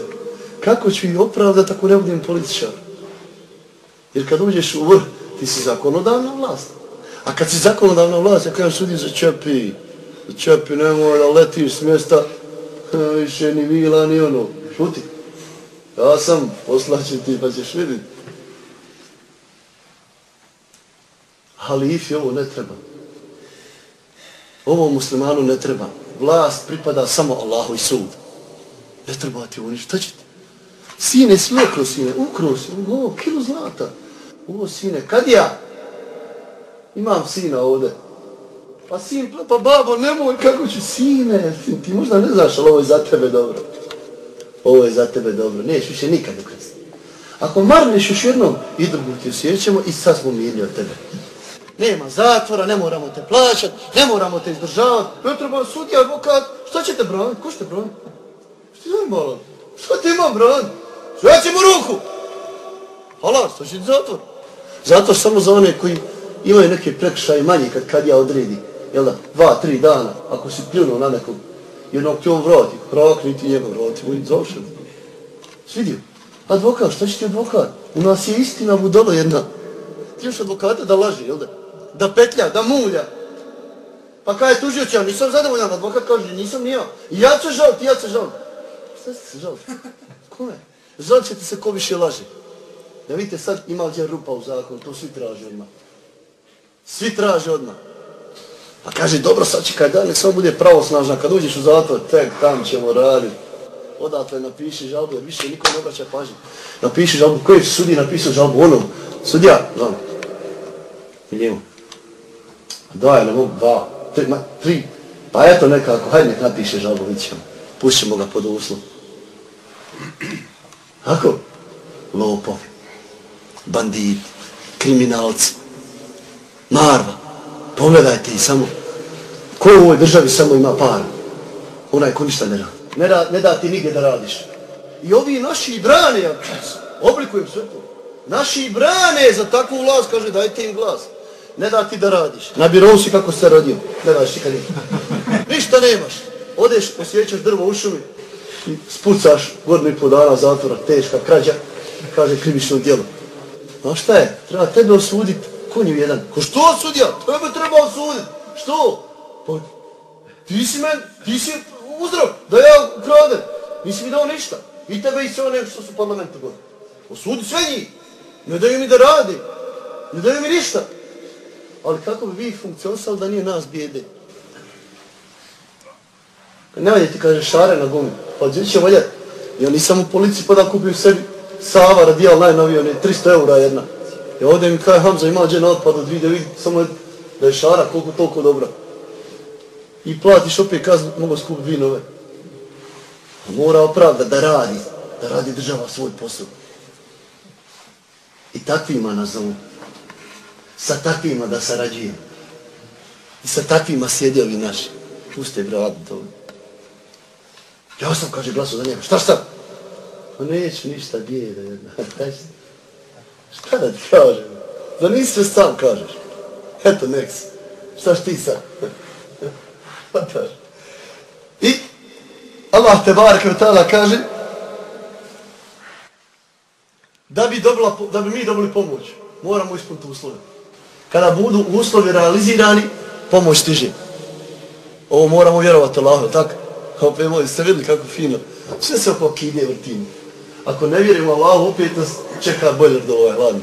Kako ću ih opravdati ako ne budem političar? Jer kad uđeš u vrh, ti si zakonodavna vlast. A kad si zakonodavna vlast, ja kažem sudi za čepi. Za čepi nemoj da letiš s mjesta, više ni vila, ni ono. Šuti. Ja sam, poslaću ti pa ćeš vidjeti. Halifi ovo ne treba. Ovo muslimanu ne treba. Vlast pripada samo Allahu i sud. Ne treba ti ovo ništa. Šta će ti? Sine, sve sine, ukro sine, ovo, kilo zlata. Ovo sine, kad ja? Imam sina ovde. Pa sin, pa, pa babo, nemoj, kako ću, sine, ti možda ne znaš, ali ovo je za tebe dobro. Ovo je za tebe dobro, neš više nikad ukrasti. Ako marneš još jednom, i drugu ti osjećamo i sad smo mirni od tebe. Nema zatvora, ne moramo te plaćat, ne moramo te izdržavati, ne treba sudija, advokat, šta ćete braniti, ko ćete braniti? Što ti normalan? Šta ti imam braniti? Sve mu ruku! Hala, što će ti zatvor? Zato samo za one koji imaju neke prekšaje manje kad kad ja odredi, jel da, dva, tri dana, ako si pljunuo na nekog, jednog ti on vrati, prakni njegov njega vrati, moj završen. Svidio? Advokat, šta će ti advokat? U nas je istina budala jedna. Ti još advokata da laže, jel da? Da petlja, da mulja. Pa kaj je tužioć, ja nisam zadovoljan, advokat kaže, nisam nija. I ja ću žaliti, ja ću žaliti. Šta ste se žaliti? Kome? Žalit ćete se ko više laže. Da vidite, sad ima ovdje rupa u zakonu, to svi traže odmah. Svi traže odmah. Pa kaže, dobro, sad će kaj da, nek samo bude pravosnažna, kad uđeš u zatvor, tek tam ćemo raditi. Odatle napiši žalbu, jer više niko ne obraća pažnje. Napiši žalbu, koji sudi napisao žalbu, ono, sudija, znam. Njemu. Dva, ne mogu, dva, tri, ma, tri. Pa eto nekako, hajde nek napiše žalbu, vidit ćemo. Pušćemo ga pod uslov. Ako? Lopovi, banditi, kriminalci, marva. Pogledajte i samo, ko u ovoj državi samo ima par? Onaj ko ništa ne radi. Ne, da, ne da ti nigdje da radiš. I ovi naši brane, ja oblikujem sve to. Naši brane za takvu vlast, kaže dajte im glas. Ne da ti da radiš. Na birovu si kako se rodio. Ne daš nikad Ništa nemaš. Odeš, osjećaš drvo u šumi i spucaš godinu i pol dana zatvora, teška krađa, kaže krivično djelo. A šta je? Treba tebe osuditi konju jedan. Ko što osudio? Tebe treba osuditi. Što? Pa, ti si men, ti si uzrok da ja ukradem. Nisi mi dao ništa. I tebe i sve one što su parlamentu gore. Osudi sve njih. Ne daju mi da radi. Ne daju mi ništa. Ali kako bi vi funkcionisali da nije nas bijede? Ne valje ti kaže šare na gumi. Pa gdje će valjati? Ja nisam u policiji pa da kupim sebi Sava radijal najnoviji, on je 300 eura jedna. I ovdje mi kaj Hamza ima džena otpad od vidi, vidi, samo da je šara koliko toliko dobra. I platiš opet kaznu, mogu skupiti dvije nove. A mora opravda da radi, da radi država svoj posao. I takvima nas zovu. Sa takvima da sarađujem. I sa takvima sjedi ovi naši. Puste, brad, to. Ja sam, kaže, glasu za njega. Šta šta? Pa neću ništa, bijeda jedna. šta da ti kažem? Da nisi sve sam kažeš. Eto, nek si. Šta ti sad? Pa I Allah te barke od kaže da bi, dobila, da bi mi dobili pomoć, moramo ispuniti uslove. Kada budu uslovi realizirani, pomoć stiže. Ovo moramo vjerovati Allahu, tako? Opet moj, ste vidjeli kako fino. Sve se oko kidje vrtimo. Ako ne vjerujemo Allahu, opet nas čeka boljer do ovaj hladni.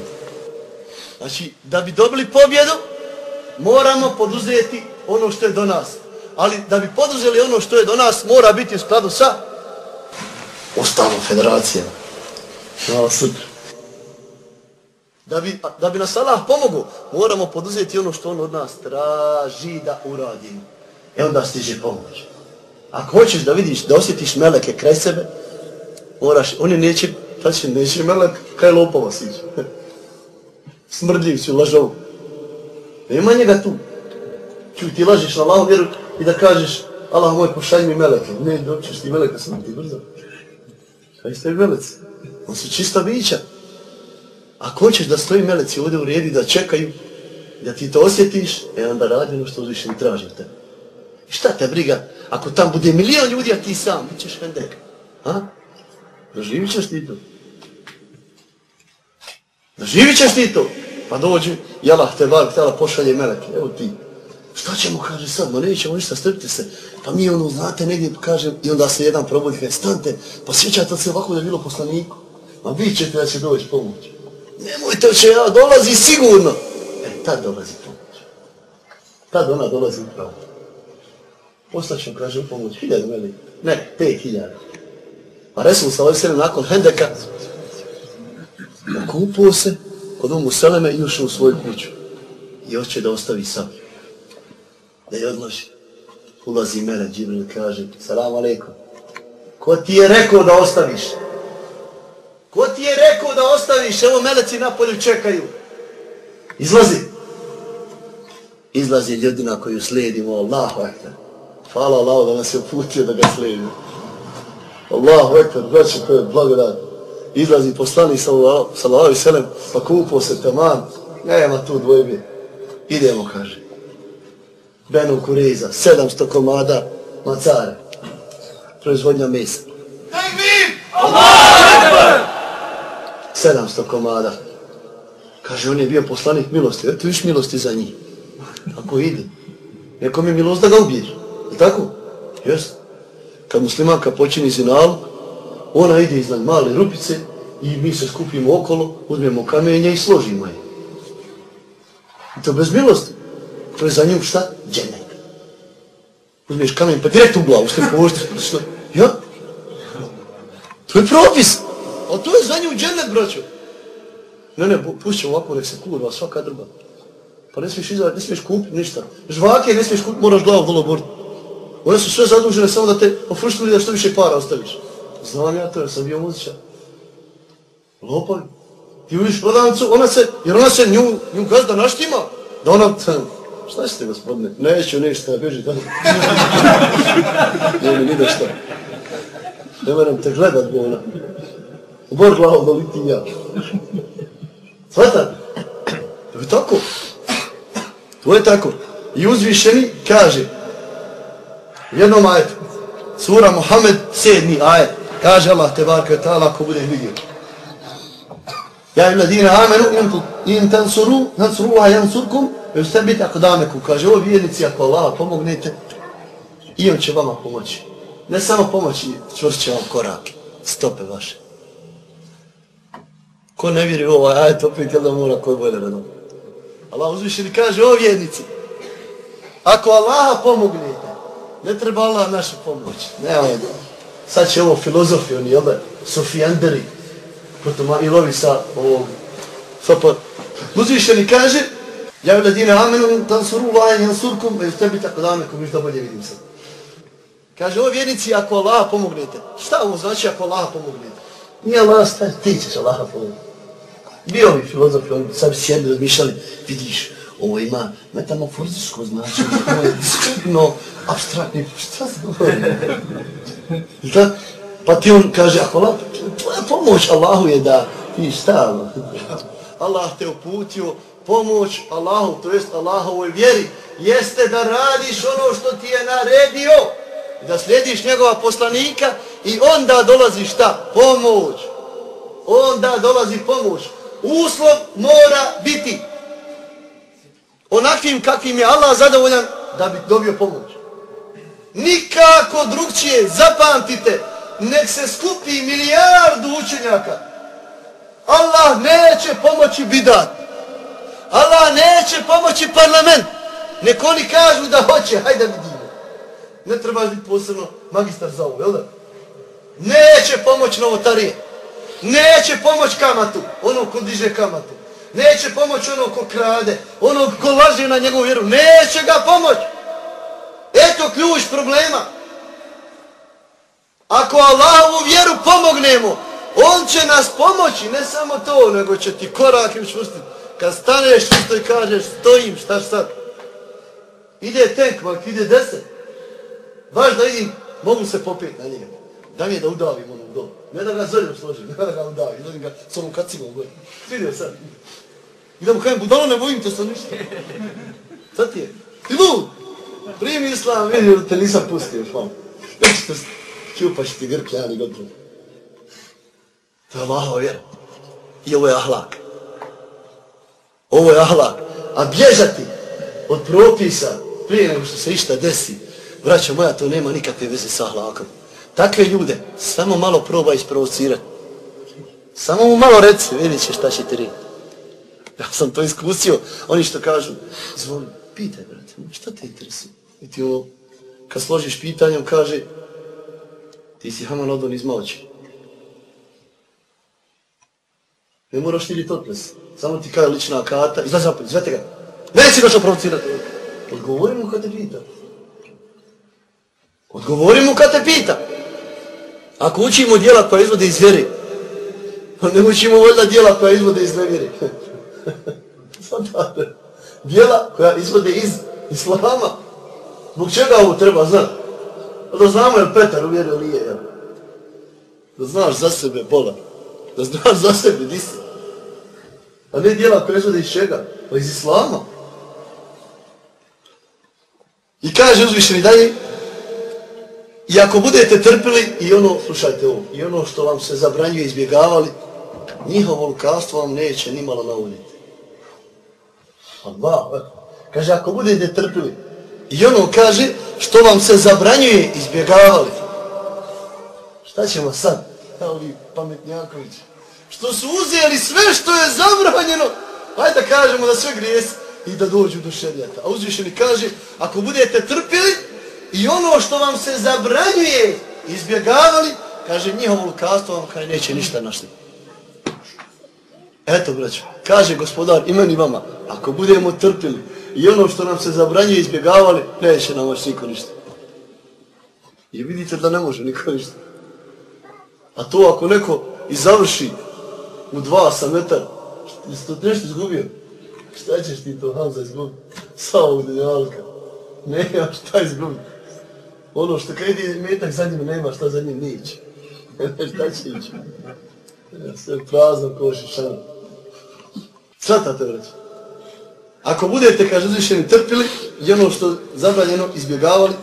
Znači, da bi dobili pobjedu, moramo poduzeti ono što je do nas. Ali da bi poduzeli ono što je do nas, mora biti u skladu sa ostalom federacijama. Hvala sutra. Da bi, da bi nas Allah pomogao, moramo poduzeti ono što on od nas traži da uradimo. E onda stiže pomoć. Ako hoćeš da vidiš, da osjetiš meleke kraj sebe, moraš, oni neće, znači neće melek, kaj lopova siđe. Smrdljiv si, lažov. Nema njega tu. Čuj, ti lažiš na Allahom vjeru i da kažeš, Allah moj, pošalj mi meleke. Ne, doćeš ti meleka, sam ti brzo. Kaj ste meleci? On su čista bića. Ako hoćeš da stoji meleci ovdje u redi, da čekaju, da ti to osjetiš, e onda radi ono što uzviš i traži te. I šta te briga? Ako tam bude milion ljudi, a ti sam, bit ćeš hendek. Ha? Doživit ćeš ti to. Doživit ćeš ti to. Pa dođi, jela te bar, htjela pošalje meleke, evo ti. Šta ćemo, kaže sad, ma nećemo ništa, strpite se. Pa mi ono, znate, negdje, kaže, i onda se jedan probudi, kaže, stante, pa sjećate se ovako da je bilo poslaniku. Ma vi ćete da će doći pomoć. Nemojte, će ja dolazi sigurno. E, tad dolazi pomoć. Tad ona dolazi upravo. Ostaćem, kaže, u pomoć, hiljadu meli. Ne, pet hiljada. Pa Resul sallallahu ovim nakon Hendeka okupuo se kod umu Seleme i ušao u svoju kuću. I hoće da ostavi sam. Da je odloži. Ulazi mene, Džibril kaže, salam alaikum. Ko ti je rekao da ostaviš? Ko ti je rekao da ostaviš? Evo meleci na polju čekaju. Izlazi. Izlazi ljudina koju slijedimo. Allahu ekber. Hvala Allah da nas je uputio da ga slijedimo. Allahu ekber, braće, to je blagodat. Izlazi poslani sallallahu i selem, pa kupo se taman. Nema tu dvojbe. Idemo, kaže. Benu Kuriza, 700 komada macare. Proizvodnja mesa. Tekbir! Allahu ekber! 700 komada. Kaže, on je bio poslanik milosti. Eto viš milosti za njih. Ako ide. Neko mi je milost da ga ubiješ. Je tako? Jes. Kad muslimanka počini zinal, ona ide iznad male rupice i mi se skupimo okolo, uzmemo kamenje i složimo je. I to bez milosti. To je za nju šta? Dženek. Uzmeš kamen pa direkt u glavu, ste povoštri. Ja? To je propis. A to je za nju džennet, braćo. Ne, ne, pušće ovako, nek se kurva, svaka drba. Pa ne smiješ izavati, ne smiješ kupiti ništa. Žvake ne smiješ kupiti, moraš glavu dolo boriti. One su sve zadužene samo da te ofruštili da što više para ostaviš. Znam ja to, jer sam bio muzičar. Lopavi. Ti uviš prodavnicu, ona se, jer ona se nju, nju gazda naštima. Da ona, šta ste gospodine? Neću ništa, beži da. ne mi da šta. Ne moram te gledat, bi ona. Bor glavu da liti ja. Svata? To je tako. To je tako. I uzvišeni kaže, jednom ajetu, sura Muhammed, sedmi ajet, kaže Allah te barka ta'ala ko bude vidio. Ja im ladine amenu in tansuru, tansuru a jansurkum, i ustabite ako dameku. Kaže, ovo vjernici, ako Allah pomognete, i on će vama pomoći. Ne samo pomoći, čvrst će vam korake, stope vaše. Ko ne vjeri u ovaj ajet, opet je da mora koji bolje redom. Allah uzvišeni kaže, o vjernici, ako Allaha pomognete, ne treba Allah našu pomoć. Ne, ovaj, sad će ovo filozofi, oni, jel da, Sofijanderi, potom Ilovi sa ovog, sopor. Uzvišeni kaže, ja u ladine amenu, tam suru lajan, jan surkum, i tebi tako dame, ko mi što bolje vidim sad. Kaže, o vjernici, ako Allah pomognete, šta ovo znači ako Allah pomognete? Nije Allah, staj, ti ćeš Allah pomognete. Bio bi filozofi, oni sad bi sjedni, razmišljali, vidiš, ovo ima metamorfozičko značenje, ovo je diskretno, abstraktni, šta se? Da? Pa ti on kaže, ako Allah, tvoja pomoć Allahu je da ti šta? Allah te uputio, pomoć Allahu, to jest Allahovoj vjeri, jeste da radiš ono što ti je naredio, da slijediš njegova poslanika i onda dolazi šta? Pomoć. Onda dolazi pomoć uslov mora biti onakvim kakvim je Allah zadovoljan da bi dobio pomoć. Nikako drugčije, zapamtite, nek se skupi milijardu učenjaka. Allah neće pomoći bidat. Allah neće pomoći parlament. Nek oni kažu da hoće, hajde vidimo. Ne trebaš biti posebno magistar za ovo, jel da? Neće pomoć novotarije. Neće pomoć kamatu, ono ko diže kamatu. Neće pomoć onog ko krade, onog ko laže na njegovu vjeru. Neće ga pomoć. Eto ključ problema. Ako Allahovu vjeru pomognemo, On će nas pomoći, ne samo to, nego će ti korak im čustiti. Kad staneš čisto i kažeš, stojim, šta sad? Ide tank, mak, ide deset. Baš da idim, mogu se popeti na njega. Da mi je da udavim onog dole. Ne da ga zoljom složim, ne da ga udavim, da ga s ovom kacimom gore. Vidio sad. I da mu kajem, budalo ne bojim te sa ništa. Sad ti je. Ti lud! Primi islam, vidi da te nisam pustio još malo. Nećete čupaš ti grk, ja ni gotovo. To je Allahova vjera. I ovo je ahlak. Ovo je ahlak. A bježati od propisa prije nego što se išta desi, braća moja, to nema nikakve veze sa ahlakom. Takve ljude samo malo proba isprovocirati. Samo mu malo reci, vidit će šta će ti reći. Ja sam to iskusio. Oni što kažu, zvoli, pitaj, brate, šta te interesuje? I ti ovo, kad složiš pitanjem, kaže, ti si Haman Odon iz Malče. Ne moraš niti toples. Samo ti kaže lična karta, izlazi zapad, zvete ga. Neće ga što provocirati. Odgovori mu kad te pita. Odgovori mu kad te pita. Ako učimo dijela koja izvode iz vjere, ne učimo voljda dijela koja izvode iz nevjere. dijela koja izvode iz islama. Zbog čega ovo treba znati? Pa da znamo je Petar uvjerio ili je. Da znaš za sebe bola. Da znaš za sebe di si. A ne dijela koja izvode iz čega? Pa iz islama. I kaže uzvišeni dalje, i ako budete trpili i ono, slušajte ovo, i ono što vam se zabranjuje izbjegavali, njihovo lukavstvo vam neće nimalo nauditi. Allah, kaže, ako budete trpili, i ono kaže, što vam se zabranjuje izbjegavali. Šta ćemo sad? Evo vi pametnjakovići što su uzeli sve što je zabranjeno, hajde da kažemo da sve grijesi i da dođu do šerijata. A uzvišeni kaže, ako budete trpili i ono što vam se zabranjuje izbjegavali, kaže njihovo lukavstvo vam kaj neće ništa našli. Eto, braću, kaže gospodar i meni vama, ako budemo trpili i ono što nam se zabranjuje izbjegavali, neće nam vaš niko ništa. I vidite da ne može niko ništa. A to ako neko i završi u dva sa metar. Jesi to nešto izgubio? Šta ćeš ti to, Hamza, izgubiti? Sa ovog denjalka. Nema šta izgubiti. Ono što kad ide metak za njim, nema šta za njim nić. šta će ići? Sve prazno koši šana. Svatate, vreći. Ako budete, kaže, uzvišeni trpili i ono što zabranjeno izbjegavali,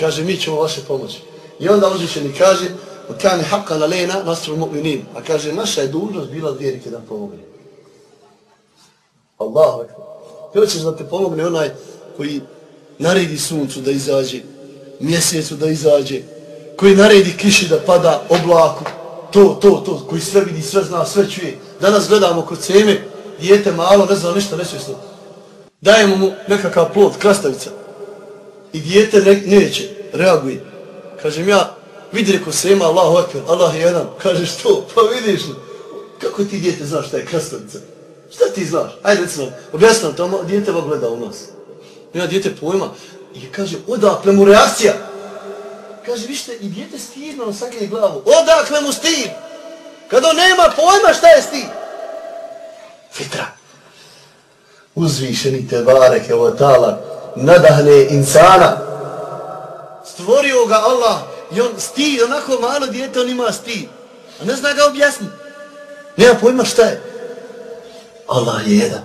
kaže, mi ćemo vaše pomoći. I onda uzvišeni kaže, kane haqqa lalena nasru mu'minin. A kaže, naša je dužnost bila vjerike da pomogne. Allahu akbar. Kako ćeš da te pomogne onaj koji naredi suncu da izađe, mjesecu da izađe, koji naredi kiši da pada oblaku, to, to, to, koji sve vidi, sve zna, sve čuje. Danas gledamo kod seme, dijete malo, ne zna ništa, nesvjesno. Dajemo mu nekakav plod, krastavica. I dijete ne, neće, reaguje. Kažem ja, vidi reko se ima Allahu akbar, Allah je jedan, kažeš to, pa vidiš li, kako ti djete znaš šta je krastavica? Šta ti znaš? Ajde recimo, objasnam to, djete va gleda u nas. Ima djete pojma i kaže, odakle mu reakcija? Kaže, vište, i djete stirno na glavu, odakle mu stir? Kad on nema pojma šta je stir? Fitra. Uzvišeni te bareke o tala, nadahne insana, stvorio ga Allah, I on sti, onako malo djete, on ima sti. A ne zna ga objasniti. Nema pojma šta je. Allah je jedan.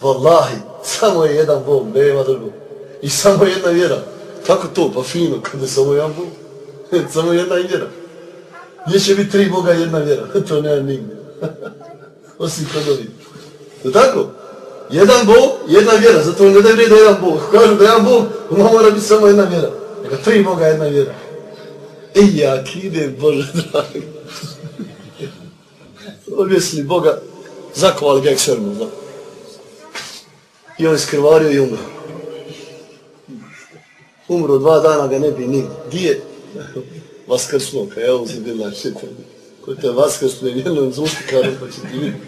Wallahi, samo je jedan Bog, nema drugo. I samo jedna vjera. Kako to? Pa fino, kad je samo jedan Bog. samo jedna vjera. Gdje će biti tri Boga jedna vjera? to nema nigdje. Osim kod ovih. Je tako? Jedan Bog, jedna vjera. Zato ne da je da jedan Bog. Kažu da jedan Bog, ono mora biti samo jedna vjera. Neka tri Boga jedna vjera. Ej, ja kide, Bože dragi. Objesli Boga, zakovali ga eksermu, da. I on je skrvario i umro. Umro dva dana ga ne bi ni. Gdje? je? Vaskrsno, ka evo si bila šetan koji te vaskrsne je jednom zultikaru, pa će ti vidjeti.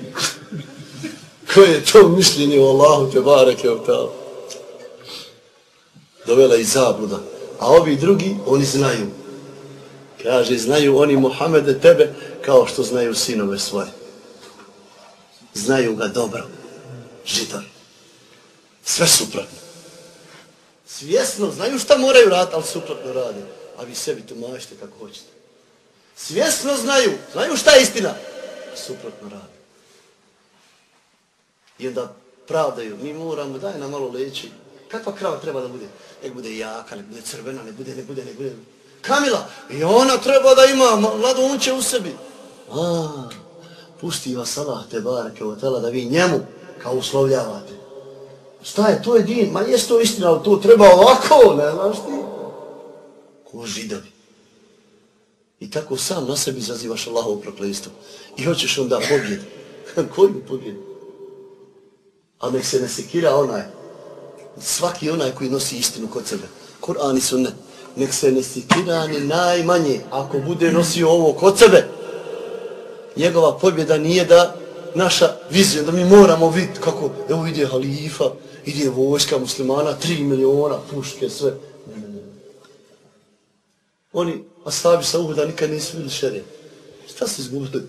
Koje je to mišljenje o Allahu te bareke u tamo? Dovela i zabluda. A ovi drugi, oni znaju. Kaže, znaju oni Muhammede tebe kao što znaju sinove svoje. Znaju ga dobro. Židar. Sve suprotno. Svjesno znaju šta moraju raditi, ali suprotno rade. A vi sebi tumačite kako hoćete. Svjesno znaju, znaju šta je istina, suprotno rade. I onda pravdaju, mi moramo, daj nam malo leći. Kakva krava treba da bude? Nek bude jaka, nek bude crvena, nek bude, nek bude, nek bude. Kamila, i ona treba da ima mladunče u sebi. A, pusti vas Allah te barake o tela da vi njemu kao uslovljavate. Šta je, to je din, ma jes to istina, ali to treba ovako, ne znaš ti? Ko židovi. I tako sam na sebi zazivaš Allahovo proklistu. I hoćeš onda pobjed. Koju pobjed? A nek se ne sekira onaj. Svaki onaj koji nosi istinu kod sebe. Kur'an i sunnet. Nek se ne sekira ni najmanje ako bude nosio ovo kod sebe. Njegova pobjeda nije da naša vizija, da mi moramo vidjeti kako, evo ide halifa, ide vojska muslimana, 3 miliona, puške, sve. Oni, asabi sa Uhuda, nikad nisu vidjeli šerije. Šta su izgubili?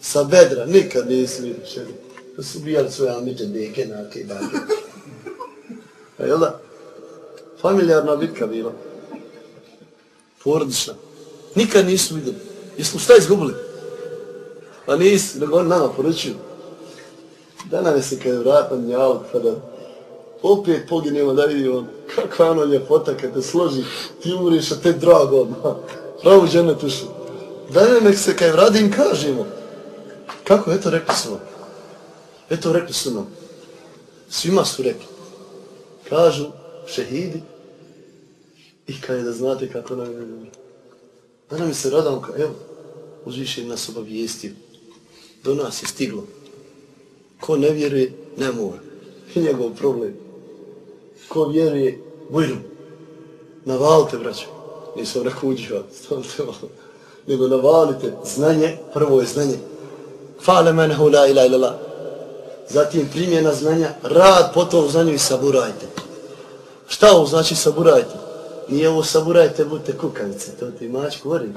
Sa bedra, nikad nisu vidjeli šerije. To su ubijali svoje amiđe, deke, nake i bake. A jel da? Familijarna bitka bila. Porodična. Nikad nisu vidjeli. Jesmo šta izgubili? Pa nisu, nego on nama poručuju. Da nam je se kada je vratan njalog, pa da opet poginemo da vidimo kakva ono ljepota kad te složi, ti umriš, a te drago odmah. Pravu žene tušu. Da nek se kaj vradim kažemo. Kako, eto rekli su nam. Eto rekli su nam. Svima su rekli. Kažu šehidi i kaj da znate kako nam je dobro. Da nam se radam, kao, evo, uzviše nas obavijestio. Do nas je stiglo. Ko ne vjeruje, ne mora. I njegov problem ko vjeruje, bujru. Navalite, braćo. Nisam rekao uđiva, stavite malo. Nego navalite znanje, prvo je znanje. Fale menehu la ila ila la. Zatim primjena znanja, rad po tom znanju i saburajte. Šta ovo znači saburajte? Nije ovo saburajte, budite kukavice, to ti mač govori.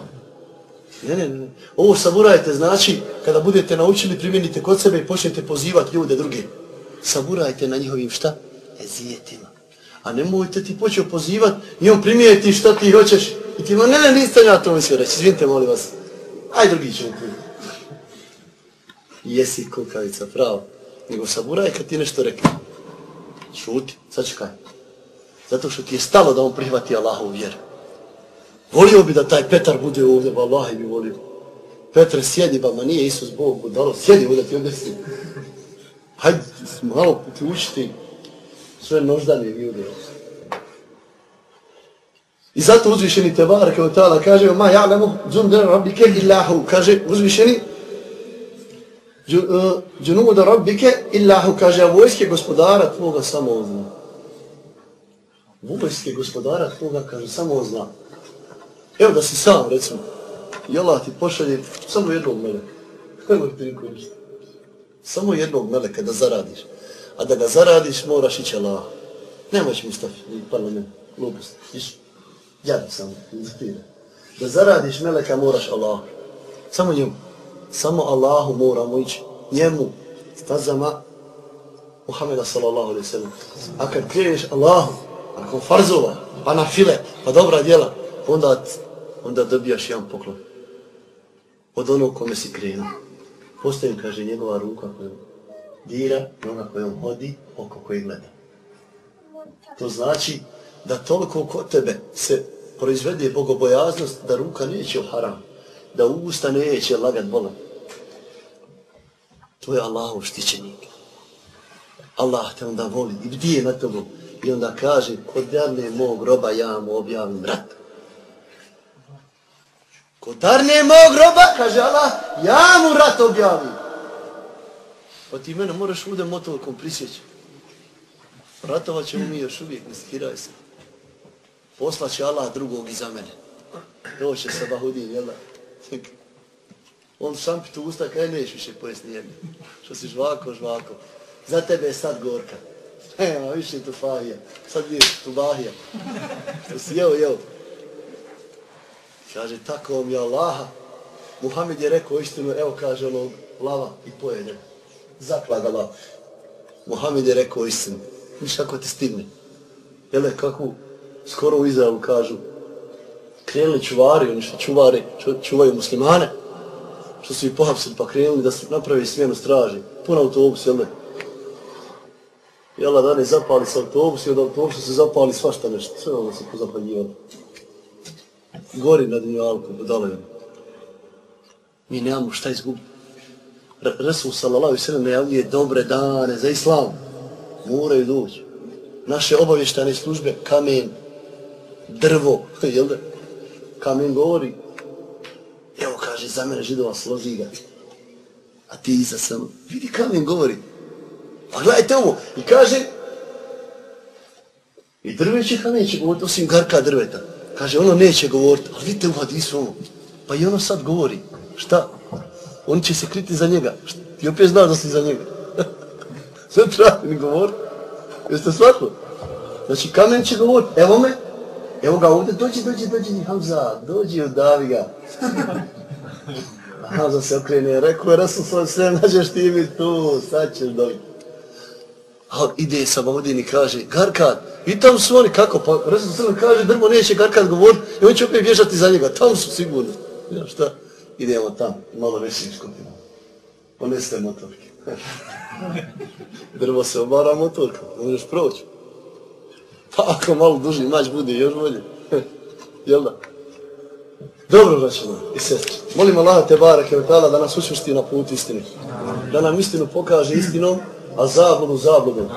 Ne, ne, ne. Ovo saburajte znači kada budete naučili, primjenite kod sebe i počnete pozivati ljude druge. Saburajte na njihovim šta? Ezijetima. A nemojte ti počeo pozivat i on primijeti šta ti hoćeš. I ti ma ne, ne, nisam ja to mislio reći. Izvinite, molim vas. Aj drugi ćemo ti. Jesi kukavica, pravo. Nego saburaj kad ti nešto rekli. Šuti, sačekaj. Zato što ti je stalo da on prihvati Allahovu vjeru. Volio bi da taj Petar bude ovdje, ba Allah bi volio. Petre, sjedi, ba, ma nije Isus Bog budalo, sjedi ovdje ti ovdje si. Hajde, malo ti učiti sve noždane ljude. I zato uzvišeni Tebar kao tala kaže ma ja nemo džunde rabbike illahu kaže uzvišeni džunuda e, rabbike illahu kaže vojske gospodara tvoga samo zna. Vojske gospodara tvoga kaže samo zna. Evo da si sam recimo i Allah ti pošalje samo jednog meleka. Evo ti Samo jednog meleka da zaradiš a da ga zaradiš moraš ići Allah. Nemoć mi stav, ni parlament, glupost, iš, jadno samo, inspira. Da zaradiš meleka moraš Allah. Samo njemu. Samo Allahu moramo ići. Njemu, stazama Muhammeda sallallahu alaihi sallam. A kad kriješ Allahu, ako farzova, pa na file, pa dobra djela, onda, onda dobijaš jedan poklon. Od onog kome si krenuo. Postoji, kaže, njegova ruka koja dira i ona kojom hodi, oko koje gleda. To znači da toliko kod tebe se proizvede bogobojaznost da ruka neće u haram, da usta neće lagat bolan. To je Allahov štićenik. Allah te onda voli i bdije na tobom i onda kaže kod darne mog roba ja mu objavim rat. Kod darne mog roba, kaže Allah, ja mu rat objavim. Pa ti mene moraš ovdje motovakom prisjeći. Ratovat ćemo mi još uvijek, ne skiraj se. Poslaće Allah drugog iza mene. Doće sa Bahudin, jel da? On šampi tu usta, kaj neš više pojest jedne. Što si žvako, žvako. Za tebe je sad gorka. Nema više tu fahija. Sad je tu bahija. Što si jeo, jeo. Kaže, tako mi je Allaha. Muhammed je rekao istinu, evo kaže ono, lava i pojede. Zaklada Mohamed je rekao istinu. Viš kako te stigne. Jel kako skoro u Izraelu kažu, krenuli čuvari, oni što čuvari, ču, čuvaju muslimane, što su ih pohapsili pa krenuli da se napravi smjenu straži. Pun autobus, jel ne? Jel da zapali s autobus i od autobusa se zapali svašta nešto. Sve ono se pozapaljivalo. Gori na dinjalku, dole. Mi nemamo šta izgubiti. Resul sallallahu i sallam najavljuje dobre dane za islam. Moraju doći. Naše obavještane službe, kamen, drvo, jel da? Kamen govori, evo kaže, za mene židova složi ga. A ti iza sam, vidi kamen govori. Pa gledajte ovo, i kaže, i drveće ka neće govoriti, osim garka drveta. Kaže, ono neće govoriti, ali vidite u hadisu ovo. Pa i ono sad govori, šta? On će se kriti za njega. Ti opet znaš da si za njega. Sve pravi, mi govoriti. Jeste shvatili? Znači, kamen će govoriti, evo me, Evo ga ovdje, dođi, dođi, dođi, Hamza, dođi, odavi ga. Hamza se okrene, rekao je Rasul svoj sve, nađeš ti mi tu, sad ćeš dobiti. A ide sa Bavodin i kaže, Garkad, i tam su oni, kako? Pa Rasul sve kaže, drvo neće Garkad govoriti, i on će opet bježati za njega, tamo su sigurno. Ja šta? Idemo tam, malo veći skupimo. Poneste motorke. drvo se obara motorka, možeš proći. Pa ako malo duži mač bude, još bolje. Jel da? Dobro, vraćamo i sestri. Molim Allah te barak i da nas učvrsti na put istini. Da nam istinu pokaže istinom, a zabludu zabludom.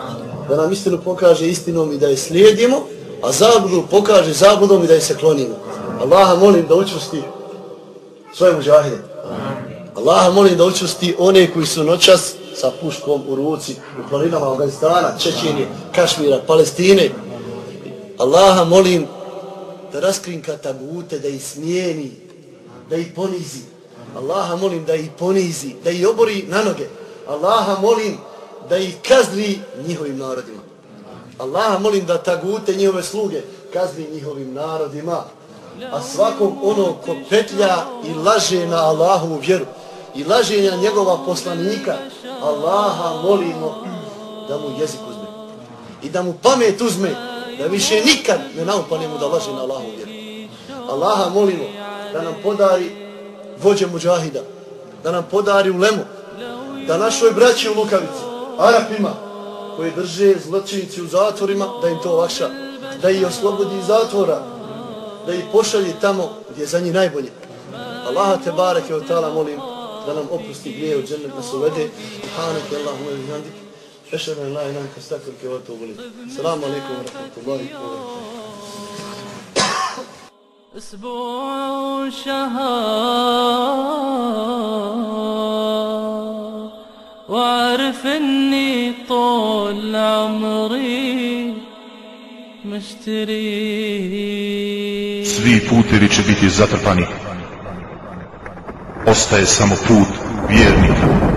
Da nam istinu pokaže istinom i da je slijedimo, a zabludu pokaže zabludom i da je se klonimo. Allaha molim da učvrsti svoje muđahide. Allah molim da učusti one koji su noćas sa puškom u ruci u planinama Afganistana, Čečenije, Kašmira, Palestine, Allaha molim da raskrinka tagute, da ih smijeni, da ih ponizi. Allaha molim da ih ponizi, da ih obori na noge. Allaha molim da ih kazni njihovim narodima. Allaha molim da tagute njihove sluge kazni njihovim narodima. A svakog onog ko petlja i laže na Allahovu vjeru i laže na njegova poslanika, Allaha molimo da mu jezik uzme i da mu pamet uzme da više nikad ne naupanemo da laže na Allahu vjeru. Allaha molimo da nam podari vođe muđahida, da nam podari ulemu, da našoj braći u Lukavici, Arapima, koji drže zločinici u zatvorima, da im to lakša, da ih oslobodi iz zatvora, da ih pošalje tamo gdje je za njih najbolje. Allaha te bareke od tala molim da nam oprosti grije u da se uvede. Hanek je Allahum evi handik. Ešhedan la ilan ka stakar ke vatu ugulim. Salamu alaikum wa rahmatullahi wa barakatuh. أسبوع شهر وأعرف أني طول عمري مشتريه svi putevi će biti zatrpani. Ostaje samo put vjernika.